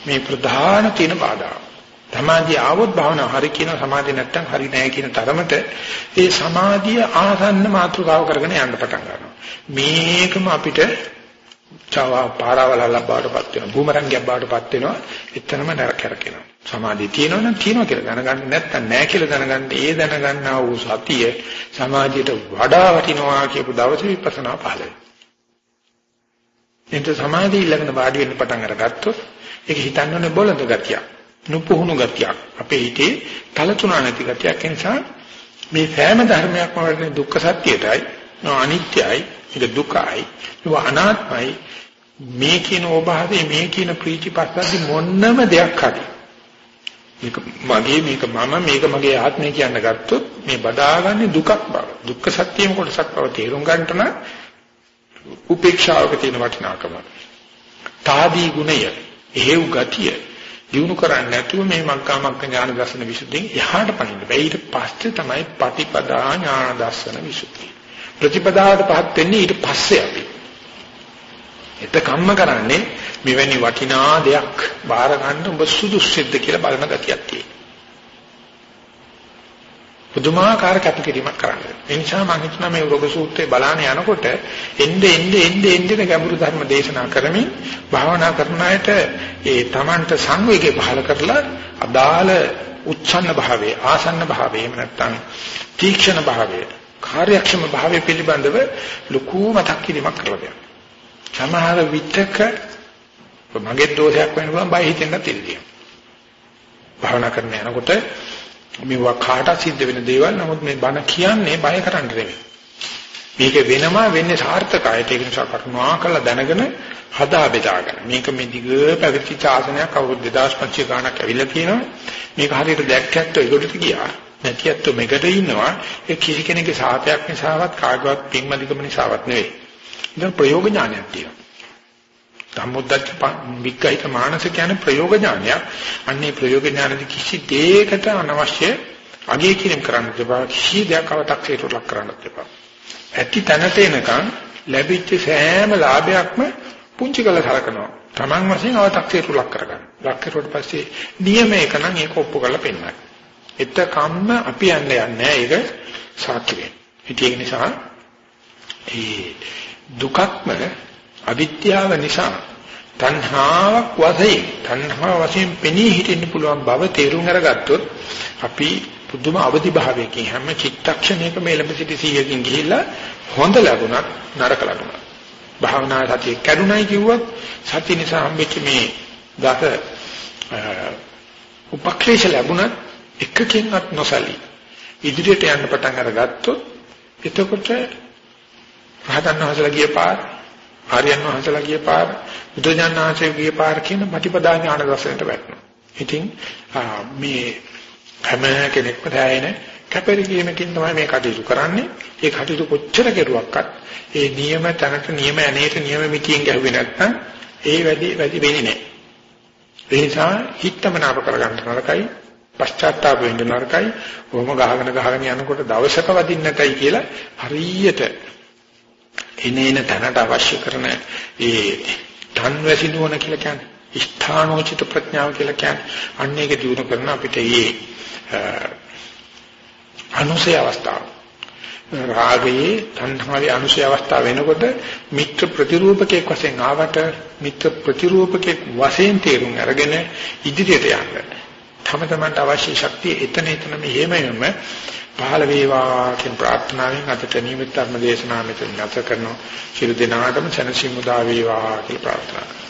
මේ ප්‍රධාන තියෙන බාධා. සමාධිය ආවොත් භාවනාව හරි කියන සමාධිය නැත්තම් හරි නැහැ කියන තරමට ඒ සමාධිය ආසන්න මාතෘකාව කරගෙන යන්න පටන් ගන්නවා. මේකම අපිට චාවා පාරවල ලබාවටපත් වෙනවා. බූමරංගයක් බාටපත් වෙනවා. එතනම නරක කරකිනවා. සමාධිය තියෙනවනම් තියෙනවා කියලා දැනගන්න නැත්තම් නැහැ කියලා දැනගන්න ඒ දැනගන්නා වූ සතිය සමාධියට වඩා වටිනවා කියපු දවසේ විපස්සනා පහළ වෙනවා. එතන සමාධිය ළඟන වාඩි වෙන්න පටන් අරගත්තොත් ඒක හිතන්නනේ බොළඳ ගතියක්. නුපුහුණු ගතියක්. අපේ හිතේ තලතුණා නැති ගතියක් නිසා මේ සෑම ධර්මයක්ම වඩන දුක්ඛ සත්‍යයටයි අනිත්‍යයි ඒක දුකයි ඒක අනාත්මයි මේ කියන ඕභාවයේ මේ කියන ප්‍රීතිපස්සද්දි මොන්නම දෙයක් හරි මේක මගේ මේක මම මේක මගේ ආත්මය කියන්න ගත්තොත් මේ බදාගන්නේ දුකක් බව දුක්ඛ සත්‍යයම කොටසක් බව තේරුම් ගන්නට නම් උපේක්ෂාවක තියෙන වටිනාකම තාදී ගුණය එහෙව් ගතිය දිනු කරන්නේ නැතුව මේ මග්ගා මග්ග ඥාන දර්ශන විසුද්ධියෙන් එහාට පනින්න බෑ. ඊට පස්සේ තමයි පටිපදා ඥාන දර්ශන විසුද්ධිය. ප්‍රතිපදාවට පහත් වෙන්නේ ඊට පස්සේ අපි. එතකම්ම කරන්නේ මෙවැනි වටිනා දෙයක් බාර ගන්න ඔබ සුදුස්සෙද්ද කියලා බලන ගතියක් තියෙනවා. පුදුමාකාර කැපකිරීමක් කරන්නේ. ඒ නිසා මම හිතනවා මේ රෝග සූත්‍රයේ බලාන යනකොට එnde එnde එnde එnde ගැඹුරු ධර්ම දේශනා කරමින් භාවනා කරන අයට ඒ Tamanට සංවේගය පහල කරලා අදාළ උච්ඡන්න භාවයේ ආසන්න භාවයේ එහෙම නැත්නම් තීක්ෂණ භාවයේ කාර්යක්ෂම භාවයේ පිළිබඳව ලකු මතක් කිරීමක් කරලා දෙනවා. සමහර විටක මගේ දෝෂයක් වෙන්න පුළුවන් බය හිතෙන්නත් ඉන්නේ. භාවනා කරන යනකොට මේවා කාටත් සිද්ධ වෙන දේවල් නමුත් මේ බණ කියන්නේ බය කරන්න නෙවෙයි. මේක වෙනම වෙන්නේ සාර්ථකයි. ඒක නිසා කරුණා කළ දැනගෙන හදා බෙදාගෙන. මේක මේ දිග පැවති ශාසනයක් අවුරුදු 2500 ගණක් ඇවිල්ලා තියෙනවා. මේක හරියට දැක්කත් ඒකට ගියා. නැතිවත් මේකට ඉන්නවා. ඒ කිසි කෙනෙකුගේ සාපයක් නිසාවත් කාගවත් පින්මදිකම නිසාවත් නෙවෙයි. ඒක ප්‍රයෝග ඥානයක් තියෙනවා සම්මුද්දච්ච විග්ගහිත මානස කියන්නේ ප්‍රයෝග ඥානයක්. අන්නේ ප්‍රයෝග ඥානදී කිසි දෙයකට අනවශ්‍ය අගය කිරීම කරන්න දෙපා කිසි දෙයක් අව탁සයට ලක් කරන්න දෙපා. ඇති තැනට එනකන් ලැබිච්ච සෑම ලාභයක්ම පුංචි කළ සලකනවා. Taman වශයෙන් අව탁සයට ලක් කරගන්න. ලක් කරුවට පස්සේ නියමයක නම් ඒක ඔප්පු කරලා පෙන්නයි. එතකම්ම අපි යන්නේ නැහැ ඒක සාක්ෂි වෙන්න. ඒක නිසා ඒ දුකක්ම අවිද්‍යාව නිසා තණ්හාවක් වශයෙන් තණ්හා වශයෙන් පෙනී හිටින්න පුළුවන් බව තේරුම් අරගත්තොත් අපි පුදුම අවදි භාවයකින් හැම චිත්තක්ෂණයකම එළඹ සිටි සියකින් ගිහිල්ලා හොඳ ලැබුණත් නරක ලැබුණා. භාවනා සතිය කැඩුනයි කිව්වොත් සති නිසා හම්බෙච්ච මේ දස උපක්ලේශ ලැබුණත් එකකින්වත් නොසලී ඉදිරියට යන්න පටන් අරගත්තොත් එතකොට රහතන් වහන්සේලා ගිය පාර, ආර්යයන් වහන්සේලා ගිය පාර, බුදුජානක වහන්සේ ගිය පාර කියන ප්‍රතිපදා ඥාන දර්ශනයට වැටෙනවා. ඉතින් මේ හැම කෙනෙක්ම දැයෙන කැපරිකීමකින් තමයි මේ කටයුතු කරන්නේ. ඒ කටයුතු කොච්චර කෙරුවක්වත් ඒ නියම තැනට නියම ඇනේට නියම මිතියෙන් ගැහුවේ නැත්නම් ඒ වැඩි වැඩි වෙන්නේ නැහැ. ඒ නිසා හිතමනාප කරගන්න නරකයි, පශ්චාත්තාප වෙන්න නරකයි. කොහොම ගහගෙන ගහගෙන යනකොට දවසක වදින්න නැතයි කියලා හරියට එනේන තැනට අවශ්‍ය කරන ඒ ධන් වැසි නුවණ කියලා කියන්නේ ස්ථානෝචිත ප්‍රඥාව කියලා කියන්නේ අන්න ඒක දිනු කරන අපිට මේ අනුසය අවස්ථාව රාගයේ තණ්හාවේ අනුසය අවස්ථාව වෙනකොට මිත්‍ර ප්‍රතිරූපකයක් වශයෙන් ආවට මිත්‍ර ප්‍රතිරූපකයක් වශයෙන් තේරුම් අරගෙන ඉදිරියට යන්න. තම තමන්ට අවශ්‍ය ශක්තිය එතන එතන මෙහෙමම පහළ වේවා කියන ප්‍රාර්ථනාවෙන් අදට නියමිත ධර්ම දේශනාව මෙතන නැත කරනවා. ශිරු දිනාටම සනසි මුදා වේවා කියලා ප්‍රාර්ථනා කරනවා.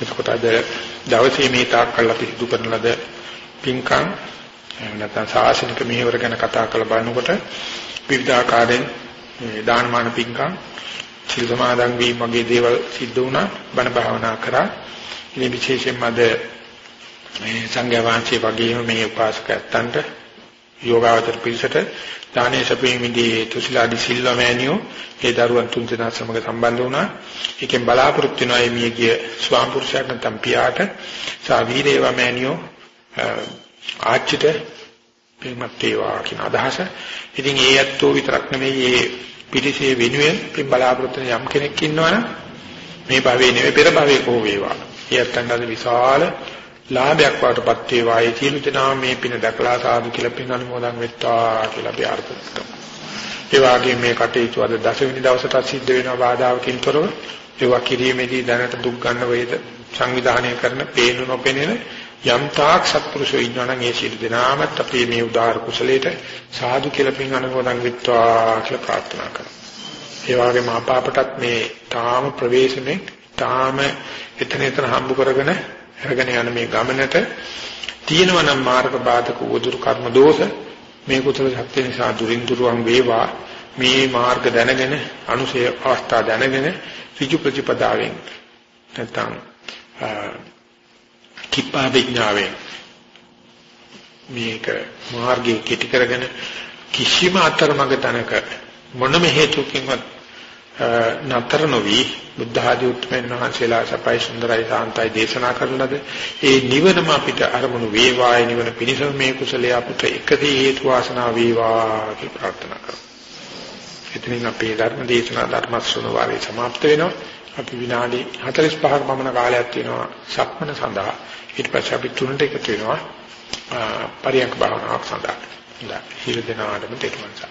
එතකොට අද දවසේ මේ තාක්කල් අපි සිදු කරන ලද පින්කම් නැත්නම් සාසනික මෙහෙවර ගැන කතා කරලා බලනකොට විවිධාකාරයෙන් දානමාන පින්කම් සිල් සමාදන් වීම වගේ දේවල් සිද්ධ වුණා බණ භාවනා කරා ඉතින් විශේෂයෙන්ම අද මේ සංඝයා වහන්සේ වගේම මේ උපාසකයන්ට යෝගාවචර පිරිසට දානේ සපීමේදී තුසිලාදි සිල්වා මෑණියෝ ඒ දරුවන් තුන් දෙනා සමග සම්බන්ධ වුණා. ඒකෙන් බලාපොරොත්තු වෙනවා මේ මියගිය ස්වාම පුරුෂයාට නැත්නම් පියාට සාවීරේව මෑණියෝ ආච්චිට ප්‍රේමත් වේවා කියන අදහස. ඉතින් ඒ ඇත්තෝ විතරක් නෙමෙයි මේ පිටිසේ වෙනුවෙන් පින් බලාපොරොත්තු යම් කෙනෙක් ඉන්නවනම් මේ භවයේ නෙවෙයි පෙර භවයේ කෝ වේවා. ඒ ඇත්තන්ට විශාල ලාභයක් වටපත් වේවා. ඒ සියලු දෙනා මේ පින දැකලා සාදු කියලා පින් අනුමෝදන් වෙත්වා කියලා අපි ආර්ථනා කරමු. ඒ වගේම මේ කටයුතු අද දසවෙනි දවසට සිද්ධ වෙනවා බාධාවකින් තොරව. ඒවා කිරීමේදී දැනට දුක් ගන්න වේද සංවිධානය කරන පේනු නොපෙනෙන යම් තාක් සත්පුරුෂෝ ඉන්නවනම් ඒ සියලු දෙනාමත් අපේ මේ උදාාර කුසලයට සාදු කියලා පින් අනුමෝදන් වෙත්වා කියලා ප්‍රාර්ථනා කරමු. ඒ වගේම අපාපටත් මේ තාම ප්‍රවේශමේ තාම එතන එතන හම්බ කරගෙන අරගෙන යන මේ ගමනට තියෙනවා නම් මාර්ග බාධක උදුරු කර්ම දෝෂ මේ කුසල ශක්තිය නිසා දුරින් දුරවන් වේවා මේ මාර්ග දැනගෙන අනුසය අවස්ථා දැනගෙන ඍජු ප්‍රතිපදාවෙන් නැත්නම් කිප්පා විඥාවෙන් මේක මාර්ගයේ කෙටි කරගෙන කිසිම අතරමඟ තැනක මොනම හේතුකින්වත් නතර නොවි බුද්ධ ආදී උත්මයන් වහන්සේලා සපයි සුන්දරයි සාන්තයි දේශනා කරනද ඒ නිවනම අපිට අරමුණු වේවායි නිවන පිණිසම මේ කුසලයේ අපිට එකදී හේතු වාසනා වේවා කියලා ප්‍රාර්ථනා කරමු. එතනින් අපේ ධර්ම දේශනා ධර්ම ශ්‍රවණ වාරේ સમાપ્ત වෙනවා. අපි විනාඩි 45ක පමණ කාලයක් තියෙනවා සක්මන සඳහා. ඊට පස්සේ අපි තුනට එකතු වෙනවා පරියන්ක භාවනාවක් සඳහා. ඉතින් හිල දෙනාටම දෙකමන්සා.